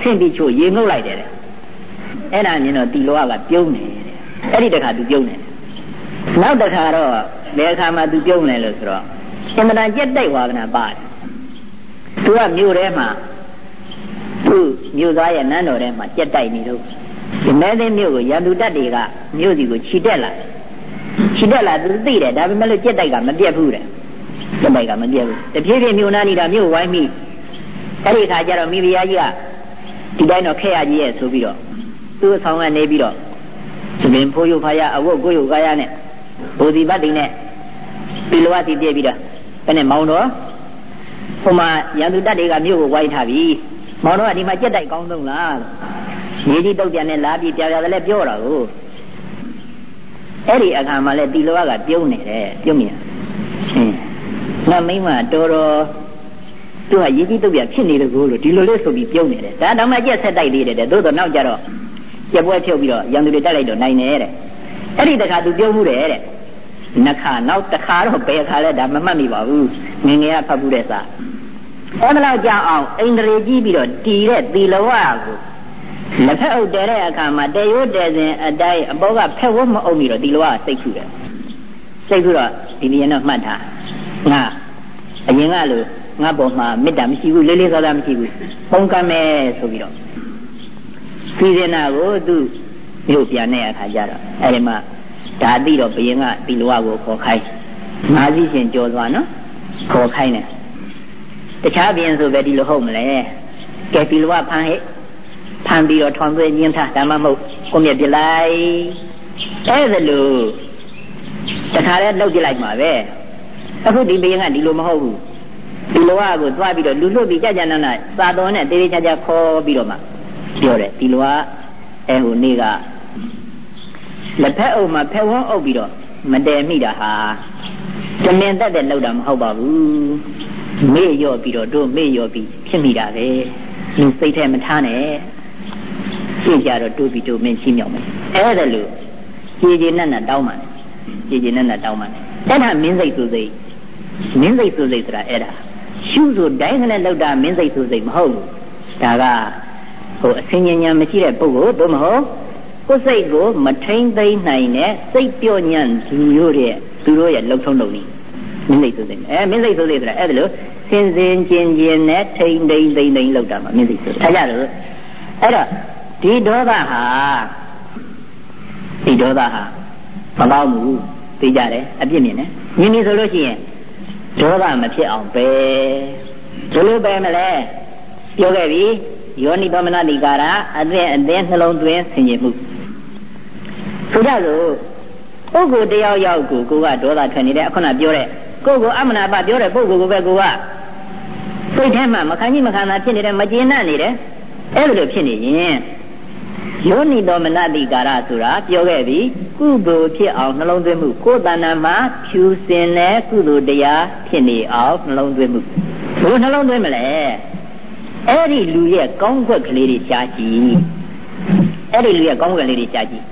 ဆင့်ပြီးချို့ရေငုတ်လိုက်တယ်တဲ့အဲ့ဒါမြင်တော့တီလဝကပြုံးနေတယ်အဲ့ဒီတခါသူပြုံးနေတယ်နောက်တခါတော့ဘယ်အခါမှသူပြုံးနေလို့ဆိုတော့ အင်မတန်ကြက်တိုက်ဝါဒနာပါတယ်သူကမြို့ထဲမှာသူ့မြို့သားရဲ့နန်းတော်ထဲမှာကြက်တိုက်နေတော့ဒီမဲသိမြို့ကိုရန်သူတပ်တွေကမြို့စီကိုခြိတက်လာခြိတက်လာသူသိတယ်ဒါပေမဲ့လို့ကြက်တိုက်ကမပြတ်ဘူးတဲ့ကြက်တိုက်ကမပြတ်ဘူးတဖြည်းဖြည်းမြို့နာနေတာမြို့ဝိုင်းမိအဲ့ဒီခါကျတော့မိဖုရားကြီးကဒီတိုင်းတော့ခဲ့ရကြီးရဲ့ဆိုပြီးတော့သူ့အဆောင်ကနေပြီးတော့သင်ဖိုးယုဖာရအဝတ်ကိုယုကာယနဲ့ဘိုဒီဘတ်တိနဲ့ဒီလိုအစီပြည့်ပြီးတော့ ဘယ်နဲ့မောင်းတော့ဟိုမှာရန်သူတပ်တွေကမြို့ကိုဝိုင်းထားပြီမောင်တော့ကဒီမှာကြက်တိုက်ကောင်းဆုံးလားမြေကြီးတုတ်ပြန်နဲ့လာပြီးပြပြတယ်လည်းပြောတာကိုအဲ့ဒီအခါမှာလည်းတီလောကပြုံးနေတယ်ပြုံးမြင်ရှင်ငါမိမတော်တော်သူကရေကြီးတုတ်ပြန်ဖြစ်နေတယ်ကိုလို့ဒီလိုလေးဆိုပြီးပြုံးနေတယ်ဒါတော့မှကြက်ဆက်တိုက်သေးတယ်တဲ့သို့တော့နောက်ကြတော့ကြက်ပွဲဖြုတ်ပြီးတော့ရန်သူတွေတက်လိုက်တော့နိုင်တယ်တဲ့အဲ့ဒီတခါသူပြုံးမှုတယ်တဲ့ နှခါနောက်တစ်ခါတော့ဘယ်ခါလဲဒါမမှတ်မိပါဘူးငငယ်ကဖတ်ဘူးတဲ့စာအဲ့ဒါလောက်ကြောင်အောင်အိန္ဒြေကြီးပြီးတော့တီတဲ့သီလဝကိုလက်ဖက်အုပ်တဲတဲ့အခါမှာတရွတ်တဲစဉ်အတိုင်းအပေါ်ကဖက်ဝတ်မအုပ်ပြီးတော့သီလဝကစိတ်ခုတယ်စိတ်ခုတော့ဒီနေရာတော့မှတ်ထားငါအရင်ကလို့ငါပေါ်မှာမေတ္တာမရှိဘူးလေးလေးစားစားမရှိဘူးပုံကမယ်ဆိုပြီးတော့ပြည်စင်နာကိုသူမြို့ပြန်တဲ့အခါကျတော့အဲဒီမှာ ဒါသိတော့ဘယင်ကဒီလိုဝကိုခေါ်ခိုင်းငါးစီးရှင်ကြော်သွားနော်ခေါ်ခိုင်းတယ်တခြားပြင်ဆိုပဲဒီလိုဟုတ်မလဲကဲဒီလိုကဖန်ဟဲ့ဖန်ပြီးတော့ထောင်သွင်းညင်းထားဒါမှမဟုတ်ကိုမြက်ပြလိုက်အဲ့ဒါလို့တခါလဲလှုပ်ပြလိုက်မှာပဲအခုဒီဘယင်ကဒီလိုမဟုတ်ဘူးဒီလိုကကိုသွားပြီးတော့လူလွတ်ပြီးကြကြနနာစာတော်နဲ့တေးသေးချာချာခေါ်ပြီးတော့မှပြောတယ်ဒီလိုကအဲဟိုနေ့က လက်ဖက်အုပ်မှာဖက်ဝန်းအုပ်ပြီးတော့မတည်မိတာဟာတမင်တက်တဲ့လောက်တာမဟုတ်ပါဘူးမေ့ရော့ပြီးတော့တို့မေ့ရော့ပြီးဖြစ်မိတာပဲလူစိတ်ထဲမထားနဲ့ရှင်းကြတော့တို့ပြီးတို့မင်းချင်းမြောက်မယ်အဲ့ဒါလို့ကြည်ကြည်နက်နက်တောင်းပါနဲ့ကြည်ကြည်နက်နက်တောင်းပါနဲ့အဲ့ဒါမင်းစိတ်ဆိုစိတ်မင်းစိတ်ဆိုစိတ်ဆိုတာအဲ့ဒါရှုဆိုတိုင်းကလေးလောက်တာမင်းစိတ်ဆိုစိတ်မဟုတ်ဘူးဒါကဟိုအစင်ဉာဏ်မရှိတဲ့ပုဂ္ဂိုလ်တို့မဟုတ် ကိုယ်စိတ်ကိုမထိမ့်သိမ့်နိုင်တဲ့စိတ်ပြော့ညံ့သူမျိုးတဲ့သူတို့ရဲ့လှုပ်ထုံးလုပ်နည်းမင်းစိတ်ဆိုစိတ်အဲမင်းစိတ်ဆိုစိတ်ဆိုတာအဲ့ဒါလို့စင်စင်ကျင်ကျင်နဲ့ထိမ့်သိမ့်သိမ့်သိမ့်လောက်တာမှမင်းစိတ်ဆိုဒါကြတော့အဲ့တော့ဒီဒေါသဟာဒီဒေါသဟာမကောင်းဘူးသိကြတယ်အပြစ်မြင်တယ်မြင်ပြီဆိုလို့ရှိရင်ဒေါသမဖြစ်အောင်ပဲဘယ်လိုပဲမလဲပြောခဲ့ပြီယောနိသမနတိကာရအသင်အသင်နှလုံးသွင်းဆင်ခြင်မှု ဆိုကြလို့ပုဂ္ဂိုလ်တယောက်ယောက်ကိုကိုကဒေါသထွက်နေတယ်အခုနပြောတဲ့ကိုကိုအမနာပပြောတဲ့ပုဂ္ဂိုလ်ကိုပဲကိုကစိတ်ထဲမှာမခံကြီးမခံသာဖြစ်နေတယ်မကျေနပ်နေတယ်အဲ့လိုဖြစ်နေရင်ယောနိတော်မနတိကာရဆိုတာပြောခဲ့ပြီကုသိုလ်ဖြစ်အောင်နှလုံးသွင်းမှုကိုယ်တဏ္ဍာမှာဖြူစင်တဲ့ကုသိုလ်တရားဖြစ်နေအောင်နှလုံးသွင်းမှုဘယ်နှလုံးသွင်းမလဲအဲ့ဒီလူရဲ့ကောင်းကွက်ကလေးတွေရှားကြည့်အဲ့ဒီလူရဲ့ကောင်းကွက်လေးတွေရှားကြည့်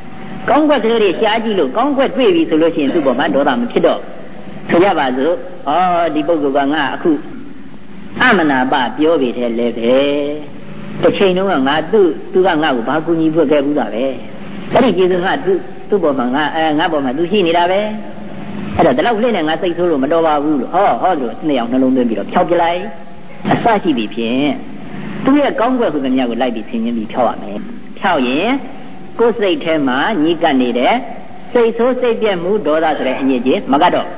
ကောင်းကွက်ကလေးတွေရှားကြည့်လို့ကောင်းကွက်တွေ့ပြီဆိုလို့ရှိရင်သူ့ပေါ်မှာဒေါသမဖြစ်တော့ဆိုရပါစို့ဩဒီပုဂ္ဂိုလ်ကငါအခုအမနာပပြောပြီတဲ့လည်းပဲတစ်ချိန်လုံးကငါသူ့သူကငါ့ကိုဘာကူညီဖွဲ့ခဲ့ဘူးတာပဲအဲ့ဒီကျေးဇူးကသူ့သူ့ပေါ်မှာငါအဲငါပေါ်မှာသူရှိနေတာပဲအဲ့တော့ဒီလောက်လေးနဲ့ငါစိတ်ဆိုးလို့မတော်ပါဘူးလို့ဟောဟောလို့နှစ်ယောက်နှလုံးသွင်းပြီးတော့ဖြောက်ပြလိုက်အစရှိပြီဖြင့်သူ့ရဲ့ကောင်းကွက်ဟူသမျှကိုလိုက်ပြီးဆင်ခြင်ပြီးဖြောက်ရမယ်ဖြောက်ရင် ကိုယ်စိတ်ထဲမှာညှိကပ်နေတဲ့စိတ်ဆိုးစိတ်ပြက်မှုဒေါသဆိုတဲ့အညစ်အကြေးမကတော့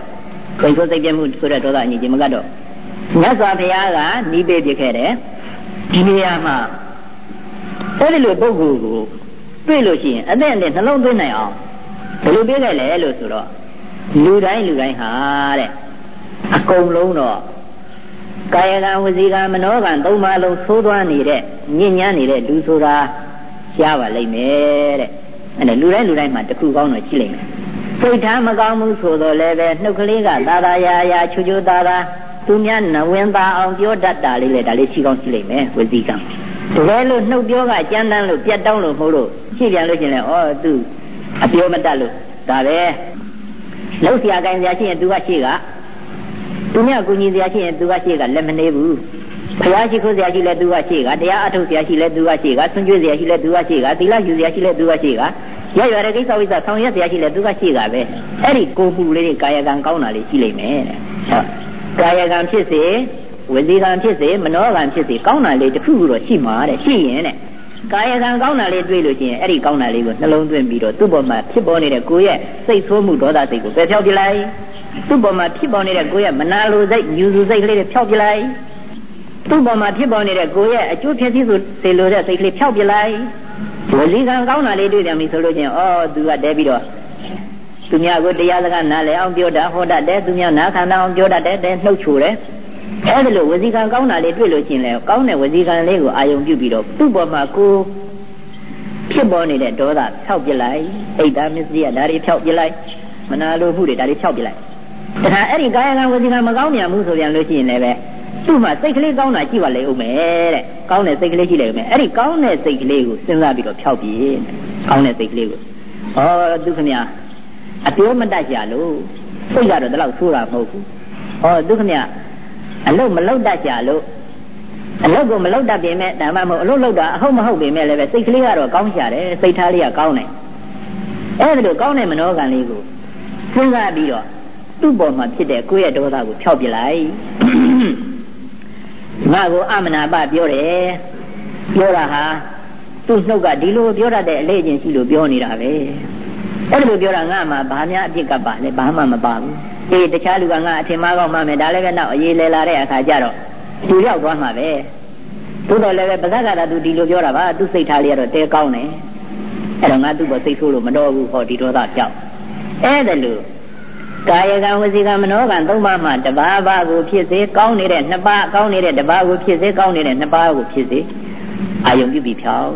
စိတ်ဆိုးစိတ်ပြက်မှုဆိုတဲ့ဒေါသအညစ်အကြေးမကတော့မြတ်စွာဘုရားကနီးပေးပြခဲ့တယ်ဒီနေရာမှာအဲ့ဒီလိုပုဂ္ဂိုလ်ကိုတွေ့လို့ရှိရင်အသက်နဲ့နှလုံးသွင်းနိုင်အောင်ဘယ်လိုပြခဲ့လဲလို့ဆိုတော့လူတိုင်းလူတိုင်းဟာတဲ့အကုန်လုံးတော့ကာယကံဝစီကံမနောကံသုံးပါးလုံးသိုးသွားနေတဲ့ညဉ့်ညမ်းနေတဲ့လူဆိုတာ ရှားပါလိမ့်မယ်တဲ့အဲ့ဒါလူတိုင်းလူတိုင်းမှာတခုကောင်းတော့ရှိလိမ့်မယ်စိတ်ထားမကောင်းမှုဆိုတော့လည်းပဲနှုတ်ကလေးကသာသာယာယာချူချူသာသာသူများနဝင်သာအောင်ပြောတတ်တာလေးလေဒါလေးရှိကောင်းရှိလိမ့်မယ်ဝစီကံတကယ်လို့နှုတ်ပြောကကြမ်းတမ်းလို့ပြတ်တောင်းလို့မဟုတ်လို့ရှိပြန်လို့ရှင်လေဩသူအပြောမတတ်လို့ဒါပဲလှုပ်เสียကိုင်းเสียရှိရင်သူကရှိကသူများကူညီเสียရှိရင်သူကရှိကလက်မနေဘူး ဘုရားရှိခိုးစရာရှိလဲသူကရှိကတရားအထုတ်စရာရှိလဲသူကရှိကဆွံ့ကျွေးစရာရှိလဲသူကရှိကသီလယူစရာရှိလဲသူကရှိကရရတဲ့ကိစ္စဝိစ္စဆောင်ရွက်စရာရှိလဲသူကရှိကပဲအဲ့ဒီကိုမှုလေးတွေကာယကံကောင်းတာလေးရှိလိမ့်မယ်တဲ့ဟုတ်ကာယကံဖြစ်စေဝစီကံဖြစ်စေမနောကံဖြစ်စေကောင်းတာလေးတစ်ခုခုတော့ရှိမှာတဲ့ရှိရင်တဲ့ကာယကံကောင်းတာလေးတွေ့လို့ချင်းအဲ့ဒီကောင်းတာလေးကိုနှလုံးသွင်းပြီးတော့သူ့ပေါ်မှာဖြစ်ပေါ်နေတဲ့ကိုယ့်ရဲ့စိတ်ဆိုးမှုဒေါသစိတ်ကိုပယ်ဖျောက်ပြလိုက်သူ့ပေါ်မှာဖြစ်ပေါ်နေတဲ့ကိုယ့်ရဲ့မနာလိုစိတ်ညူဆူစိတ်ကလေးတွေဖျောက်ပြလိုက် သူ့ပေါ်မှာဖြစ်ပေါ်နေတဲ့ကိုယ်ရဲ့အကျိုးဖြစ်စီစေလိုတဲ့စိတ်ကလေးဖြောက်ပြလိုက်ဝစီကံကောင်းတာလေးတွေ့တယ်ပြီဆိုလို့ချင်းဩသူကတဲပြီးတော့သူများကိုတရားစကားနားလည်အောင်ပြောတာဟောတတ်တယ်သူများနားခံအောင်ပြောတတ်တယ်နှုတ်ချိုတယ်အဲ့ဒါလို့ဝစီကံကောင်းတာလေးတွေ့လို့ချင်းလဲကောင်းတဲ့ဝစီကံလေးကိုအာယုံပြုပြီးတော့သူ့ပေါ်မှာကိုဖြစ်ပေါ်နေတဲ့ဒေါသဖြောက်ပြလိုက်အိတ်သားမစ္စရိယဒါတွေဖြောက်ပြလိုက်မနာလိုမှုတွေဒါတွေဖြောက်ပြလိုက်တခါအဲ့ဒီကာယကံဝစီကံမကောင်းမြန်မှုဆိုပြန်လို့ရှိရင်လည်းပဲ သူ့မှာစိတ်ကလေးကောင်းတာကြည့်ပါလေဦးမယ်တဲ့ကောင်းတဲ့စိတ်ကလေးကြည့်လိုက်ဦးမယ်အဲ့ဒီကောင်းတဲ့စိတ်ကလေးကိုစဉ်းစားပြီးတော့ဖြောက်ပြကောင်းတဲ့စိတ်ကလေးကိုဩသူခမညာအပြောမတတ်ကြလို့စိတ်ကတော့ဒီလောက်ဆိုးတာမဟုတ်ဘူးဩသူခမညာအလုတ်မလုတ်တတ်ကြလို့အလုတ်ကိုမလုတ်တတ်ပြင်မဲ့ဒါမှမဟုတ်အလုတ်လုတ်တာအဟုတ်မဟုတ်ပြင်မဲ့လည်းပဲစိတ်ကလေးကတော့ကောင်းကြတယ်စိတ်ထားလေးကကောင်းတယ်အဲ့ဒါလိုကောင်းတဲ့မနောကံလေးကိုစဉ်းစားပြီးတော့သူ့ပေါ်မှာဖြစ်တဲ့ကိုယ့်ရဲ့ဒေါသကိုဖြောက်ပြလိုက် ငါကိုအမနာပပြောတယ်ပြောတာဟာသူ့နှုတ်ကဒီလိုပြောတတ်တဲ့အလေးချင်းရှိလို့ပြောနေတာပဲအဲ့လိုပြောတာငါမှဘာများအဖြစ်ကပ်ပါလဲဘာမှမပါဘူးအေးတခြားလူကငါအထင်မှားကောင်းမှမယ်ဒါလည်းပဲနောက်အရေးလဲလာတဲ့အခါကျတော့သူရောက်သွားမှာပဲသို့တော်လည်းပဲပဇက်ကတာသူဒီလိုပြောတာပါသူစိတ်ထားလေးကတော့တဲကောင်းတယ်အဲ့တော့ငါသူ့ဘောစိတ်ဆိုးလို့မတော်ဘူးဟောဒီဒေါသကြောက်အဲ့ဒါလို့ ကာယကံဝစီကံမနောကံသုံးပါးမှတပါးပါးကိုဖြစ်စေကောင်းနေတဲ့နှစ်ပါးကောင်းနေတဲ့တပါးကိုဖြစ်စေကောင်းနေတဲ့နှစ်ပါးကိုဖြစ်စေအာယုံပြုပြီးဖြောင်း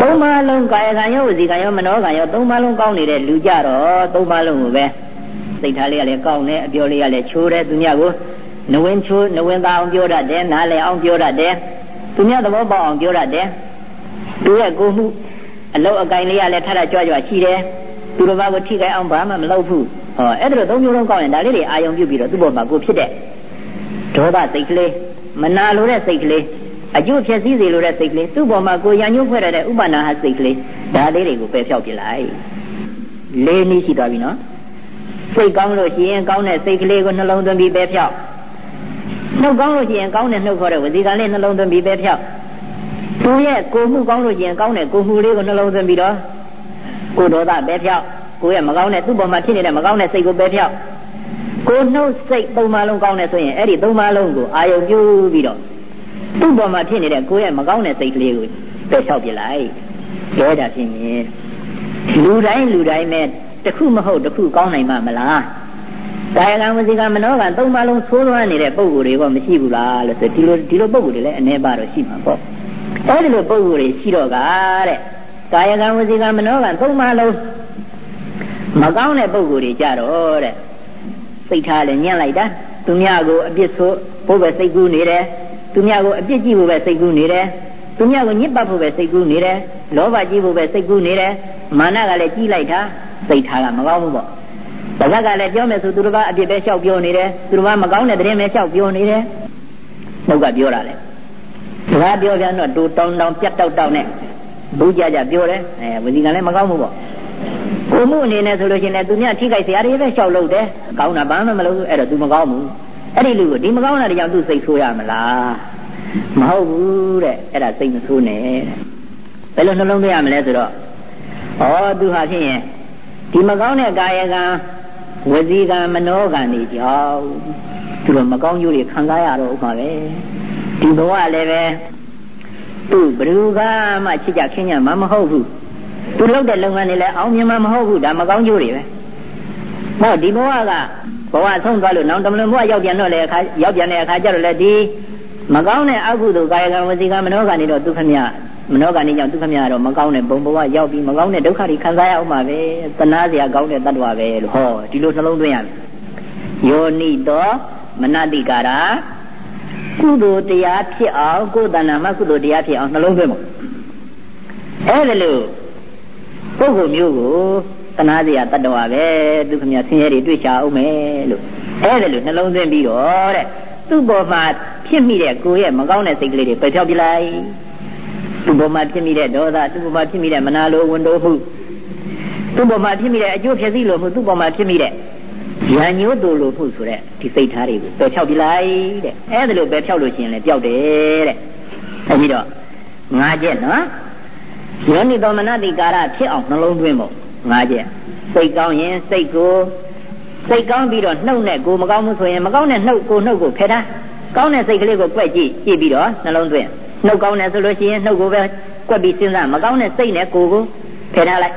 သုံးပါးလုံးကာယကံရောဝစီကံရောမနောကံရောသုံးပါးလုံးကောင်းနေတဲ့လူကြတော့သုံးပါးလုံးကိုပဲစိတ်ထားလေးကလည်းကောင်းတယ်အပြောလေးကလည်းချိုးတယ်သူများကိုနဝင်းချိုးနဝင်းသားအောင်ပြောတတ်တယ်နားလည်အောင်ပြောတတ်တယ်သူများသဘောပေါက်အောင်ပြောတတ်တယ်သူရဲ့ကိုမှုအလုတ်အကင်လေးကလည်းထထကြွကြွရှိတယ်သူတစ်ပါးကိုထိခိုက်အောင်ဘာမှမလုပ်ဘူး ဟောအဲ့ဒါတော့သုံးမျိုးလုံးကောင်းရင်ဒါလေးတွေအာယုံပြုပြီးတော့သူ့ဘောမှာကိုဖြစ်တဲ့ဒေါသစိတ်ကလေးမနာလိုတဲ့စိတ်ကလေးအကျိုးဖြစ်စည်းစေလိုတဲ့စိတ်ကလေးသူ့ဘောမှာကိုရံညှိုးဖွဲ့တဲ့ဥပနာဟစိတ်ကလေးဒါလေးတွေကိုပယ်ဖြောက်ပြလိုက်လေးနည်းရှိသွားပြီနော်စိတ်ကောင်းလို့ရှိရင်ကောင်းတဲ့စိတ်ကလေးကိုနှလုံးသွင်းပြီးပယ်ဖြောက်နှုတ်ကောင်းလို့ရှိရင်ကောင်းတဲ့နှုတ်ခေါ်တဲ့ဝစီကံလေးနှလုံးသွင်းပြီးပယ်ဖြောက်သူရဲ့ကိုမှုကောင်းလို့ရှိရင်ကောင်းတဲ့ကိုမှုလေးကိုနှလုံးသွင်းပြီးတော့ကိုဒေါသပယ်ဖြောက် ကိုရဲ့မကောင်းတဲ့သူ့ပေါ်မှာဖြစ်နေတဲ့မကောင်းတဲ့စိတ်ကိုပယ်ဖြောက်ကိုနှုတ်စိတ်သုံးပါလုံးကောင်းတယ်ဆိုရင်အဲ့ဒီသုံးပါလုံးကိုအာယုံပြုပြီးတော့သူ့ပေါ်မှာဖြစ်နေတဲ့ကိုရဲ့မကောင်းတဲ့စိတ်ကလေးကိုပယ်ဖြောက်ပြလိုက်ပြောတာဖြစ်ရင်လူတိုင်းလူတိုင်းပဲတခုမဟုတ်တခုကောင်းနိုင်မှာမလားကာယကံဝစီကံမနောကံသုံးပါလုံးသိုးသွားနေတဲ့ပုံကိုယ်တွေကမရှိဘူးလားလို့ဆိုဒီလိုဒီလိုပုံကိုယ်တွေလည်းအနေပါတော့ရှိမှာပေါ့အဲဒီလိုပုံကိုယ်တွေရှိတော့ကတဲ့ကာယကံဝစီကံမနောကံသုံးပါလုံး မကောင်းတဲ့ပုံကိုယ်တွေကြတော့တဲ့စိတ်ထားလည်းညှက်လိုက်တာသူများကိုအပြစ်ဆိုဖို့ပဲစိတ်ကူးနေတယ်သူများကိုအပြစ်ကြည့်ဖို့ပဲစိတ်ကူးနေတယ်သူများကိုညစ်ပတ်ဖို့ပဲစိတ်ကူးနေတယ်လောဘကြည့်ဖို့ပဲစိတ်ကူးနေတယ်မာနကလည်းကြီးလိုက်တာစိတ်ထားကမကောင်းဘူးပေါ့။ဘာကလည်းပြောမယ်ဆိုသူတစ်ပါးအပြစ်ပဲလျှောက်ပြောနေတယ်သူတစ်ပါးမကောင်းတဲ့သတင်းပဲလျှောက်ပြောနေတယ်။ဘုကပြောတာလေ။စကားပြောပြန်တော့တူတောင်းတောင်းပြတ်တောက်တောက်နဲ့ဘူးကြကြပြောတယ်။အဲဝစီကလည်းမကောင်းဘူးပေါ့။ ကိုမှုအနေနဲ့ဆိုလို့ရှိရင်သူများထိခိုက်စရာတွေပဲလျှောက်လို့တယ်။ကောင်းတာဘာမှမလုပ်ဘူးအဲ့တော့ तू မကောင်းဘူး။အဲ့ဒီလူကိုဒီမကောင်းတာတွေကြောင့်သူစိတ်ဆိုးရမလား။မဟုတ်ဘူးတဲ့အဲ့ဒါစိတ်မဆိုးနဲ့တဲ့။ဘယ်လိုနှလုံးသွင်းရမလဲဆိုတော့ဩသူဟာဖြစ်ရင်ဒီမကောင်းတဲ့ကာယကံဝစီကံမနောကံတွေကြောင့်သူတို့မကောင်းကျိုးတွေခံစားရတော့ဥပ္ပါပဲဒီဘဝလည်းပဲသူဘယ်သူကမှချစ်ကြခင်းကြမှာမဟုတ်ဘူး သူလုပ်တဲ့လုပ်ငန်းတွေလည်းအောင်မြင်မှာမဟုတ်ဘူးဒါမကောင်းကျိုးတွေပဲဟောဒီဘဝကဘဝဆုံးသွားလို့နောက်တမလွန်ဘဝရောက်ပြန်တော့လေအခါရောက်ပြန်တဲ့အခါကျတော့လေဒီမကောင်းတဲ့အကုသိုလ်ကာယကံဝစီကံမနောကံတွေတော့ဒုက္ခမြမနောကဏီကြောင့်ဒုက္ခများတော့မကောင်းတဲ့ဘုံဘဝရောက်ပြီးမကောင်းတဲ့ဒုက္ခတွေခံစားရအောင်ပါပဲသနာစရာကောင်းတဲ့တ attva ပဲလို့ဟောဒီလိုနှလုံးသွင်းရမယ်ယောနိတောမနတိကာရကုသိုလ်တရားဖြစ်အောင်ကိုယ်တဏ္ဍာမှာကုသိုလ်တရားဖြစ်အောင်နှလုံးသွင်းဖို့အဲ့ဒါလို့ ပုဂ္ဂိုလ်မျိုးကိုသနာစရာတ attva ပဲဒုက္ခများဆင်းရဲတွေတွေ့ချအောင်မယ်လို့အဲ့ဒါလို့နှလုံးသွင်းပြီးတော့တဲ့သူ့ပေါ်မှာဖြစ်မိတဲ့ကိုယ်ရဲ့မကောင်းတဲ့စိတ်ကလေးတွေပယ်ဖြောက်ပြလိုက်သူ့ဘုံမှာဖြစ်မိတဲ့ဒေါသသူ့ဘုံမှာဖြစ်မိတဲ့မနာလိုဝန်တိုးမှုသူ့ဘုံမှာဖြစ်မိတဲ့အကျိုးဖြစ်စီလိုမှုသူ့ဘုံမှာဖြစ်မိတဲ့ရံညိုးတူလိုမှုဆိုတဲ့ဒီစိတ်ထားတွေကိုပယ်ဖြောက်ပြလိုက်တဲ့အဲဒါလိုပယ်ဖြောက်လို့ရှိရင်လည်းပျောက်တယ်တဲ့အဲဒီတော့ငါးချက်နော် ယောနိတော်မနတိကာရဖြစ်အောင်နှလုံးသွင်းဖို့ငါးချက်စိတ်ကောင်းရင်စိတ်ကိုစိတ်ကောင်းပြီးတော့နှုတ်နဲ့ကိုမကောင်းမှုဆိုရင်မကောင်းတဲ့နှုတ်ကိုနှုတ်ကိုဖယ်ထားကောင်းတဲ့စိတ်ကလေးကိုကြွက်ကြည့်ကြည့်ပြီးတော့နှလုံးသွင်းနှုတ်ကောင်းတယ်ဆိုလို့ရှိရင်နှုတ်ကိုပဲကွက်ပြီးစဉ်းစားမကောင်းတဲ့စိတ်နဲ့ကိုယ်ကိုဖယ်ထားလိုက်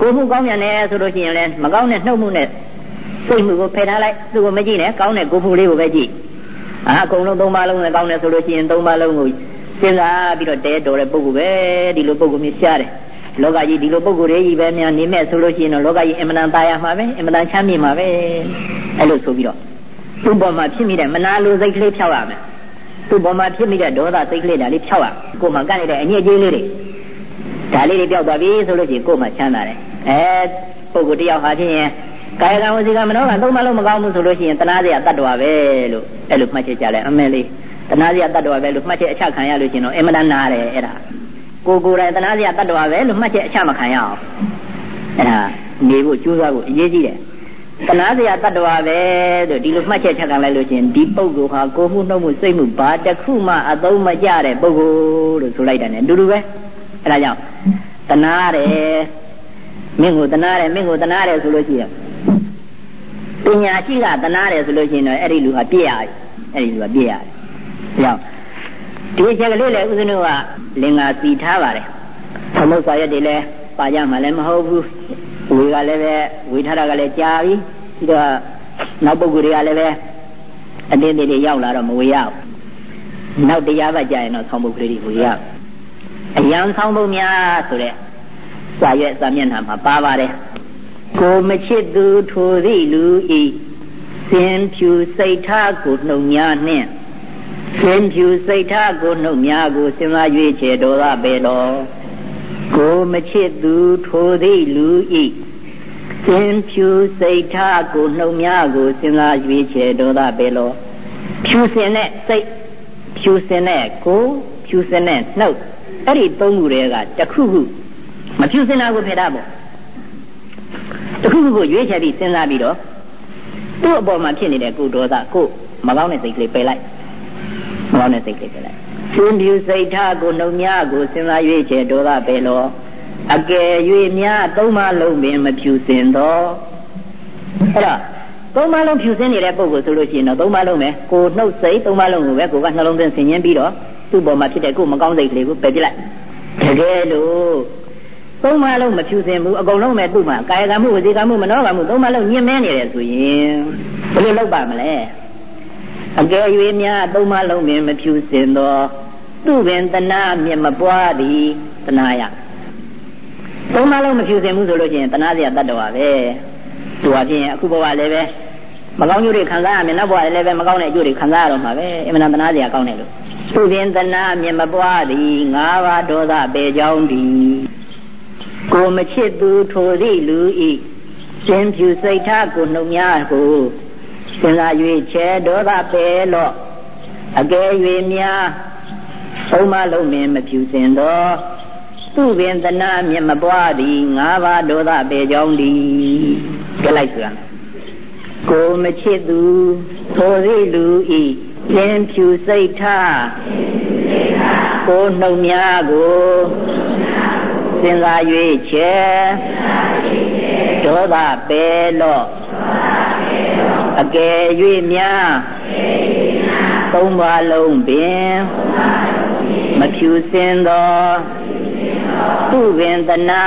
ကိုမှုကောင်းပြန်တယ်ဆိုလို့ရှိရင်လည်းမကောင်းတဲ့နှုတ်မှုနဲ့စိတ်မှုကိုဖယ်ထားလိုက်သူ့ကိုမကြည့်နဲ့ကောင်းတဲ့ကိုမှုလေးကိုပဲကြည့်အာအကုန်လုံးသုံးပါလုံးနဲ့ကောင်းတယ်ဆိုလို့ရှိရင်သုံးပါလုံးကို စဉ်းစားပြီးတော့တဲတော်တဲ့ပုဂ္ဂိုလ်ပဲဒီလိုပုဂ္ဂိုလ်မျိုးရှားတယ်လောကကြီးဒီလိုပုဂ္ဂိုလ်တွေကြီးပဲများနေမဲ့ဆိုလို့ရှိရင်တော့လောကကြီးအင်မတန်ตายရမှာပဲအင်မတန်ချမ်းမြေ့မှာပဲအဲ့လိုဆိုပြီးတော့သူ့ပေါ်မှာဖြစ်မိတဲ့မနာလိုစိတ်ကလေးဖြောက်ရမယ်သူ့ပေါ်မှာဖြစ်မိတဲ့ဒေါသစိတ်ကလေးဒါလေးဖြောက်ရကိုယ်မှာကန့်နေတဲ့အညစ်အကြေးလေးတွေဒါလေးတွေပျောက်သွားပြီဆိုလို့ရှိရင်ကိုယ်မှာချမ်းသာတယ်အဲပုဂ္ဂိုလ်တယောက်ဟာချင်းရင်ကာယကံဝစီကံမနောကံသုံးပါလုံးမကောင်းဘူးဆိုလို့ရှိရင်တနာစရာတတ္တဝါပဲလို့အဲ့လိုမှတ်ချက်ကြလဲအမဲလေး တနာစရာတတ္တဝါပဲလို့မှတ်ချက်အချခံရလို့ရှိရင်တော့အင်မတန်နာတယ်အဲ့ဒါကိုကိုယ်တိုင်တနာစရာတတ္တဝါပဲလို့မှတ်ချက်အချမခံရအောင်အဲ့ဒါနေဖို့ကြိုးစားဖို့အရေးကြီးတယ်တနာစရာတ attva ပဲလို့ဒီလိုမှတ်ချက်ချက်ခံလိုက်လို့ချင်းဒီပုဂ္ဂိုလ်ဟာကိုမှုနှုတ်မှုစိတ်မှုဘာတစ်ခုမှအသုံးမကျတဲ့ပုဂ္ဂိုလ်လို့ဆိုလိုက်တယ်နဲ့အတူတူပဲအဲဒါကြောင့်တနာတယ်မင်းကိုတနာတယ်မင်းကိုတနာတယ်ဆိုလို့ရှိရင်ပညာရှိကတနာတယ်ဆိုလို့ရှိရင်တော့အဲ့ဒီလူဟာပြည့်ရတယ်အဲ့ဒီလူကပြည့်ရတယ် ကြောင့်ဒီချက်ကလေးလည်းဥစဉ်တို့ကလင်္ကာစီထားပါတယ်သမုတ်စာရက်တွေလည်းပါကြမှာလည်းမဟုတ်ဘူးဝေကလည်းပဲဝေထားတာကလည်းကြာပြီပြီးတော့နောက်ပုဂ္ဂိုလ်တွေကလည်းပဲအတင်းတင်းတွေရောက်လာတော့မဝေရဘူးနောက်တရားဘက်ကြာရင်တော့ဆောင်းပုဂ္ဂိုလ်တွေဝေရအယံဆောင်းပုဂ္ဂများဆိုတဲ့စာရွက်စာမျက်နှာမှာပါပါတယ်ကိုမချစ်သူထိုသည့်လူဤစင်ဖြူစိတ်ထားကိုနှုံများနှင့် စင်ဖြူစိတ်ထားကိုနှုတ်များကိုစဉ်းစား၍ချေတော်သာပေတော်ကိုမချစ်သူထိုသည့်လူဤစင်ဖြူစိတ်ထားကိုနှုတ်များကိုစဉ်းစား၍ချေတော်သာပေတော်ဖြူစင်တဲ့စိတ်ဖြူစင်တဲ့ကိုဖြူစင်တဲ့နှုတ်အဲ့ဒီသုံးခုတည်းကတခုခုမဖြူစင်တာကိုဖယ်တာပေါ့တခုခုကိုရွေးချယ်ပြီးစဉ်းစားပြီးတော့သူ့အပေါ်မှာဖြစ်နေတဲ့ကိုဒေါသကိုမကောင်းတဲ့စိတ်ကလေးပယ်လိုက် မကောင်းတဲ့စိတ်ကလေးပယ်လိုက်သင်ပြူစိတ်ထားကိုနှုံများကိုစဉ်းစား၍ချေဒေါသပယ်လောအကယ်၍များသုံးမလုံးပင်မဖြူစင်တော့အဲ့တော့သုံးမလုံးဖြူစင်နေတဲ့ပုံကိုဆိုလို့ရှိရင်တော့သုံးမလုံးပဲကိုနှုတ်စိတ်သုံးမလုံးကိုပဲကိုကနှလုံးသွင်းဆင်ញင်းပြီးတော့သူ့ပေါ်မှာဖြစ်တဲ့ကိုမကောင်းစိတ်ကလေးကိုပယ်ပြလိုက်တကယ်လို့သုံးမလုံးမဖြူစင်ဘူးအကုန်လုံးပဲသူ့မှာကာယကံမှုဝစီကံမှုမနောကံမှုသုံးမလုံးညှင်းမဲနေတယ်ဆိုရင်ဘယ်လိုလုပ်ပါမလဲ အကယ်၍များသုံးမလုံးပင်မဖြူစင်သောသူပင်တနာမြင်မပွားသည်တနာရသုံးမလုံးမဖြူစင်ဘူးဆိုလို့ရှိရင်တနာစရာတတ်တော်ပါပဲသူအပြင်အခုဘဝလည်းပဲမကောင်းကျိုးတွေခံစားရမယ်နောက်ဘဝလည်းပဲမကောင်းတဲ့အကျိုးတွေခံစားရတော့မှာပဲအမှန်တနာစရာကောင်းတယ်လို့သူပင်တနာမြင်မပွားသည်ငါးပါးဒေါသပေကြောင်းသည်ကိုမချစ်သူထိုသည့်လူဤရှင်ဖြူစိတ်ထားကိုနှုံများကို စဉ်းစား၍ချဲဒေါသပေလော့အကယ်၍များသုံးမလုံးမင်းမဖြူစင်သောသူပင်တနာမြင်မပွားသည်ငါးပါးဒေါသပေကြောင်းသည်ကြလိုက်ဆိုတာကိုမချစ်သူထိုသည့်လူဤရှင်ဖြူစိတ်ထားကိုနှုံများကိုစဉ်းစား၍ချေဒေါသပေလော့ အကယ်၍များသုံးပါလုံးပင်မဖြူစင်သောသူပင်တနာ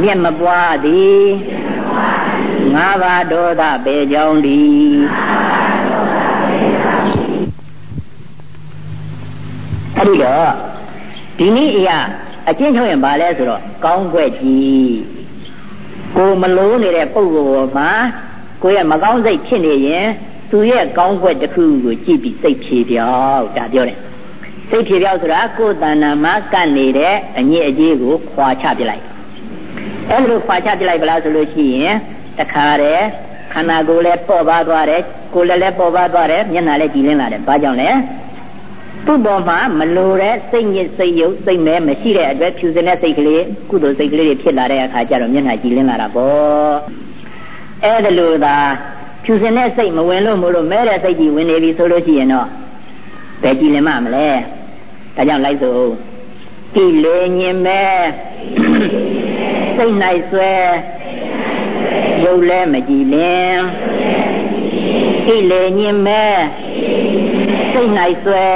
မြက်မပွားသည်ငါးပါးဒေါသပေကြောင်းသည်အဲ့ဒီတော့ဒီနည်းအရာအကျဉ်းချုပ်ရင်ဘာလဲဆိုတော့ကောင်းွက်ကြီးကိုမလို့နေတဲ့ပုံကိုမှာ ကိုရဲ့မကောင်းစိတ်ဖြစ်နေရင်သူရဲ့ကောင်းွက်တစ်ခုကိုကြည့်ပြီးစိတ်ဖြေပြောက်ဒါပြောတယ်စိတ်ဖြေပြောက်ဆိုတာကိုယ်တဏ္ဍာမှာကပ်နေတဲ့အညစ်အကြေးကိုခွာချပြလိုက်အဲ့လိုခွာချပြလိုက်ဗလားဆိုလို့ရှိရင်တခါတည်းခန္ဓာကိုယ်လည်းပေါ်ပါသွားတယ်ကိုယ်လည်းလည်းပေါ်ပါသွားတယ်မျက်နှာလည်းကြည်လင်းလာတယ်ဘာကြောင့်လဲသူ့ပေါ်မှာမလိုတဲ့စိတ်ညစ်စိတ်ယုတ်စိတ်မဲမရှိတဲ့အတွက်ဖြူစင်တဲ့စိတ်ကလေးကုသိုလ်စိတ်ကလေးတွေဖြစ်လာတဲ့အခါကျတော့မျက်နှာကြည်လင်းလာတာပေါ့ အဲ့ဒါလို့သာဖြူစင်တဲ့စိတ်မဝင်လို့မလို့မဲတဲ့စိတ်ကြီးဝင်နေပြီဆိုလို့ရှိရင်တော့ဘယ်ကြည်လင်မှမလဲဒါကြောင့်လိုက်စို့ကိလေညင်မဲစိတ်၌ဆွဲရုပ်လဲမကြည်လင်ကိလေညင်မဲစိတ်၌ဆွဲ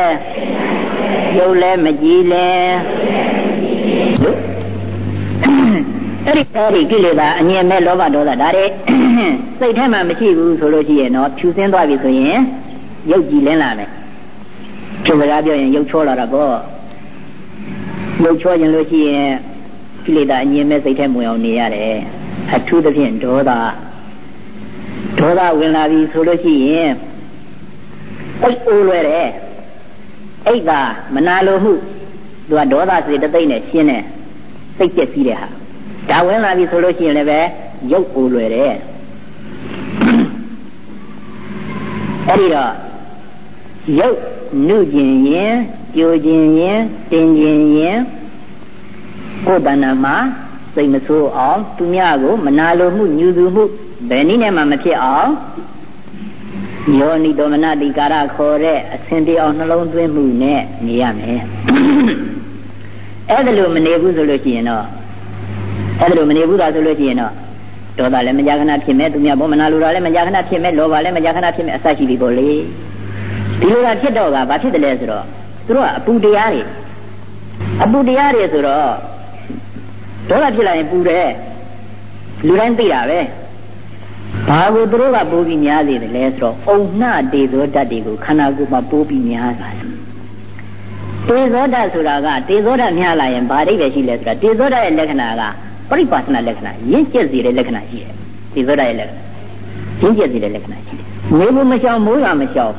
ရုပ်လဲမကြည်လင်အဲ့ဒီအဲ့ဒီကိလေသာအငြင်းမဲ့လောဘဒေါသဒါတွေ စိတ်ထဲမှာမရှိဘူးဆိုလို့ရှိရင်တော့ဖြူစင်းသွားပြီဆိုရင်ရုပ်ကြည်လင်းလာမယ်ဖြူစကားပြောရင်ရုပ်ချောလာတာပေါ့ရုပ်ချောရင်လို့ရှိရင်ကိလေသာအငြင်းမဲ့စိတ်ထဲဝင်အောင်နေရတယ်အထူးသဖြင့်ဒေါသဒေါသဝင်လာပြီဆိုလို့ရှိရင်အိတ်အိုးလွယ်တယ်အိတ်သာမနာလိုမှုသူကဒေါသစိတ်တသိမ့်နဲ့ရှင်းတယ်စိတ်ကျက်စီးတဲ့ဟာဒါဝင်လာပြီဆိုလို့ရှိရင်လည်းပဲရုပ်အိုးလွယ်တယ် အဲ့ဒီတော့ရုပ်နုကျင်ရင်ကြိုကျင်ရင်တင်ကျင်ရင်ကိုယ်တဏ္ဍာမှာစိတ်မဆိုးအောင်သူများကိုမနာလိုမှုညူသူမှုဘယ်နည်းနဲ့မှမဖြစ်အောင်ယောနိတောမနတိကာရခေါ်တဲ့အစဉ်တအောင်နှလုံးသွင်းမှုနဲ့နေရမယ်အဲ့ဒါလို့မနေဘူးဆိုလို့ရှိရင်တော့အဲ့ဒါလို့မနေဘူးသာဆိုလို့ရှိရင်တော့ ဒေါသလည်းမကြာခဏဖြစ်မဲ့သူများဘောမနာလိုတာလည်းမကြာခဏဖြစ်မဲ့လောဘလည်းမကြာခဏဖြစ်မဲ့အစရှိပြီပေါ့လေဒီလိုကဖြစ်တော့ကဘာဖြစ်တယ်လဲဆိုတော့သူတို့ကအပူတရားတွေအပူတရားတွေဆိုတော့ဒေါသဖြစ်လာရင်ပူတယ်လူတိုင်းသိတာပဲဘာကိုသူတို့ကပိုးပြီးများစေတယ်လဲဆိုတော့အုံနှတေဇောဓာတ်တွေကိုခန္ဓာကိုယ်မှာပိုးပြီးများတာတေဇောဓာတ်ဆိုတာကတေဇောဓာတ်များလာရင်ဘာအိဗယ်ရှိလဲဆိုတာတေဇောဓာတ်ရဲ့လက္ခဏာက ပရိပါစနာလက္ခဏာရင့်ကျက်စေတဲ့လက္ခဏာရှိတယ်တေဇောဓာတ်ရဲ့လက္ခဏာရင့်ကျက်စေတဲ့လက္ခဏာရှိတယ်ငွေဘူးမရှောင်မိုးရမရှောင်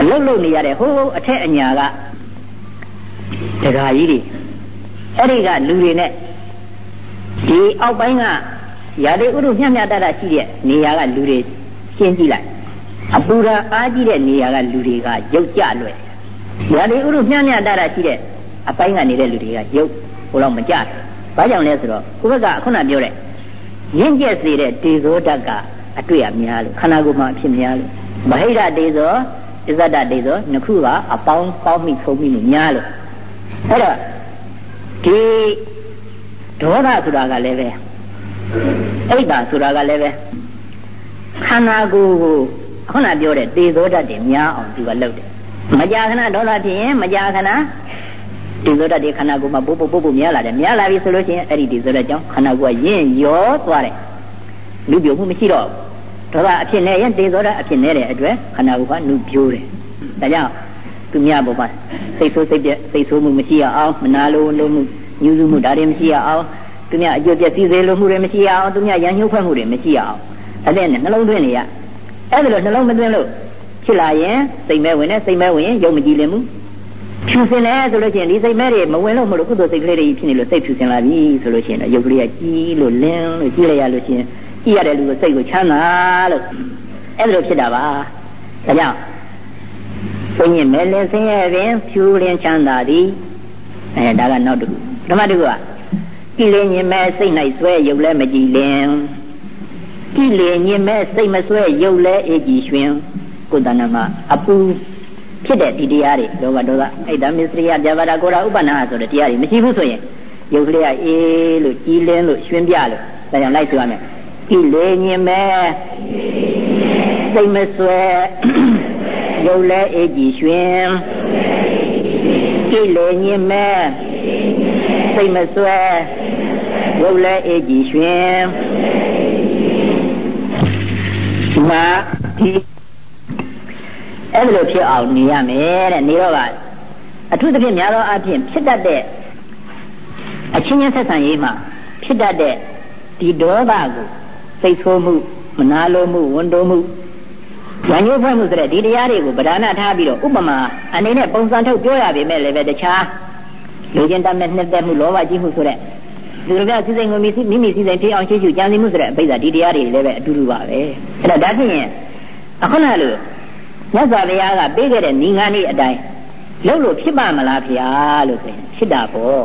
အလုတ်လုတ်နေရတဲ့ဟိုးအထက်အညာကဒကာကြီးတွေအဲ့ဒီကလူတွေနဲ့ဒီအောက်ပိုင်းကရာတွေဥရုမျှမျှတတရှိတဲ့နေရာကလူတွေရှင်းကြည့်လိုက်အပူဓာအားကြီးတဲ့နေရာကလူတွေကရုပ်ကြလွယ်ရာတွေဥရုမျှမျှတတရှိတဲ့အပိုင်းကနေတဲ့လူတွေကရုပ်ဟိုတော့မကြ ဘာကြောင့်လဲဆိုတော့ကိုယ့်ဘက်ကခုနပြောတဲ့ရင့်ကျက်စေတဲ့ဒေဇောဓာတ်ကအတွေ့အများလို့ခန္ဓာကိုယ်မှာအဖြစ်များလို့မဟိရဒေဇောအစ္ဆဒဒေဇောနှစ်ခုကအပေါင်းပေါင်းမိဆုံးမိလို့များလို့အဲ့တော့ဒီဒေါသဆိုတာကလည်းပဲအိတ်တာဆိုတာကလည်းပဲခန္ဓာကိုယ်ကိုခုနပြောတဲ့တေဇောဓာတ်တွေများအောင်သူကလုပ်တယ်မကြာခဏဒေါသဖြစ်ရင်မကြာခဏ တေဇောဓာတ်တွေခန္ဓာကိုယ်မှာပို့ပို့ပို့ပို့များလာတယ်များလာပြီဆိုလို့ရှိရင်အဲ့ဒီတေဇောဓာတ်ကြောင့်ခန္ဓာကိုယ်ကရင့်ရောသွားတယ်လူပြုံမှုမရှိတော့ဒေါသအဖြစ်နဲ့ရင်တေဇောဓာတ်အဖြစ်နဲ့တဲ့အတွက်ခန္ဓာကိုယ်ကနုပြိုးတယ်ဒါကြောင့်သူများပေါ်မှာစိတ်ဆိုးစိတ်ပြစိတ်ဆိုးမှုမရှိအောင်မနာလိုလိုမှုညှူးစုမှုဒါတွေမရှိအောင်သူများအကျိုးပြည့်စည်စေလိုမှုတွေမရှိအောင်သူများရန်ညှိုးဖွဲ့မှုတွေမရှိအောင်အဲ့ဒါနဲ့နှလုံးသွင်းနေရအဲ့ဒါလို့နှလုံးမသွင်းလို့ဖြစ်လာရင်စိတ်မဲဝင်တယ်စိတ်မဲဝင်ရင်ယုံမကြည်လင်မှု ဖြူစင်တယ်ဆိုလို့ရှိရင်ဒီစိတ်မဲတွေမဝင်လို့မလို့ကုသိုလ်စိတ်ကလေးတွေဖြစ်နေလို့စိတ်ဖြူစင်လာပြီဆိုလို့ရှိရင်တော့ယုတ်ကလေးကကြီးလို့လင်းလို့ကြီးလိုက်ရလို့ရှိရင်ကြည့်ရတဲ့လူကိုစိတ်ကိုချမ်းသာလို့အဲ့ဒါလိုဖြစ်တာပါဒါကြောင့်ဘုန်းကြီးမဲလင်းစင်းရဲ့ပင်ဖြူလင်းချမ်းသာသည်အဲဒါကနောက်တစ်ခုဓမ္မတစ်ခုကကိလေညင်မဲ့စိတ်၌ဆွဲရုပ်လဲမကြည်လင်ကိလေညင်မဲ့စိတ်မဆွဲရုပ်လဲအေးကြည်ရွှင်ကိုယ်တဏ္ဍမှာအပူ ဖြစ်တဲ့ဒီတရားတွေလောဘဒေါသအိတ်တမစ္စရိယပြဘာဒကိုရာဥပနာဆိုတဲ့တရားတွေမရှိဘူးဆိုရင်ရုပ်ကလေးကအေးလို့ကြည်လင်းလို့ရွှင်ပြလို့ဒါကြောင့်လိုက်ဆိုရမယ်ကိလေညင်မဲ့စိတ်မဆွဲရုပ်လဲအေးကြည်ရွှင်ကိလေညင်မဲ့စိတ်မဆွဲရုပ်လဲအေးကြည်ရွှင်မာဒီ အဲ့လိုဖြစ်အောင်နေရမယ်တဲ့နေတော့ကအထူးသဖြင့်များသောအားဖြင့်ဖြစ်တတ်တဲ့အချင်းချင်းဆက်ဆံရေးမှာဖြစ်တတ်တဲ့ဒီဒေါသကိုစိတ်ဆိုးမှုမနာလိုမှုဝန်တိုးမှုဉာဏ်ညှိုးဖွဲ့မှုဆိုတဲ့ဒီတရားတွေကိုဗဒနာထားပြီးတော့ဥပမာအနေနဲ့ပုံစံထုတ်ပြောရပေမဲ့လည်းပဲတခြားလူချင်းတတ်မဲ့နှစ်သက်မှုလောဘကြီးမှုဆိုတဲ့ဒီလိုကစိစိမ်ကိုမိမိမိစိစိမ်ထိအောင်ရှိရှိကြံစည်မှုဆိုတဲ့အပိဿာဒီတရားတွေလည်းပဲအတူတူပါပဲအဲ့တော့ဒါဖြစ်ရင်အခုနလို မြတ်စွာဘုရားကပေးခဲ့တဲ့နိငါးလေးအတိုင်းလုပ်လို့ဖြစ်ပါမလားဖေဟာလို့ဆိုရင်ဖြစ်တာပေါ့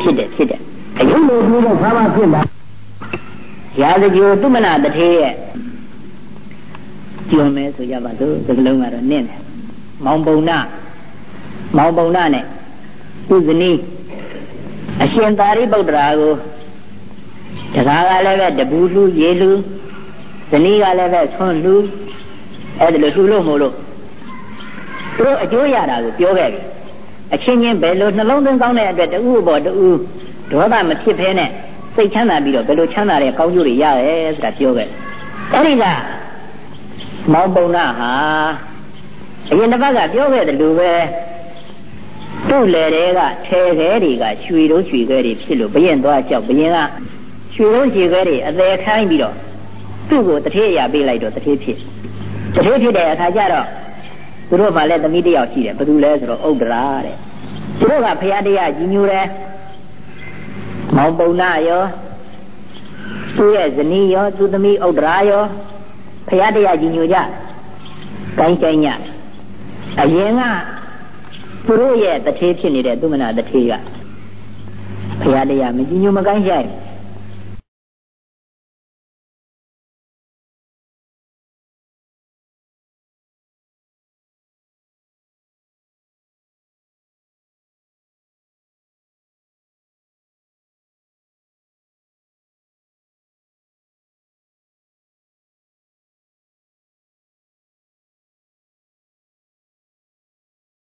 ဖြစ်တယ်ဖြစ်တယ်အယုံလိုပြီးတော့ဘာမှဖြစ်လာရာဇဂိုသူမနာတထေးရဲ့ကျွံမဲဆိုကြပါစို့စကလုံးကတော့နင့်တယ်မောင်ပုံနာမောင်ပုံနာနဲ့သူဇနီးအရှင်သာရိပုတ္တရာကိုတကားကလည်းပဲတပူလူရေလူဇနီးကလည်းပဲဆွန့်လူ အဲ့ဒါလိုလူလို့မို့လို့သူတို့အကျိုးရတာကိုပြောခဲ့ပြီအချင်းချင်းဘယ်လိုနှလုံးသွင်းကောင်းတဲ့အတွက်တူပေါ်တူဒေါသမဖြစ်ဖဲနဲ့စိတ်ချမ်းသာပြီးတော့ဘယ်လိုချမ်းသာတဲ့ကောင်းကျိုးတွေရတယ်ဆိုတာပြောခဲ့အဲ့ဒီကမောင်ပုံနာဟာအရင်တစ်ပတ်ကပြောခဲ့တယ်လို့ပဲသူ့လေတွေကထဲခဲတွေကရွှေတို့ရွှေခဲတွေဖြစ်လို့ဘရင်သွားကြောက်ဘရင်ကရွှေတို့ရွှေခဲတွေအသေးခိုင်းပြီးတော့သူ့ကိုတထေးရပေးလိုက်တော့တထေးဖြစ် တထေးဖြစ်တဲ့အခါကျတော့သူတို့မှလည်းသမီးတယောက်ရှိတယ်ဘယ်သူလဲဆိုတော့ဥဒ္ဒရာတဲ့သူတို့ကဖရာတရားကြီးညိုတယ်မောင်ပုံနာရောသူ့ရဲ့ဇနီးရောသူသမီးဥဒ္ဒရာရောဖရာတရားကြီးညိုကြကိုင်းကိုင်းညအရင်ကသူတို့ရဲ့တထေးဖြစ်နေတဲ့သူမနာတထေးကဘုရားတရားမကြည်ညိုမကိုင်းဆိုင်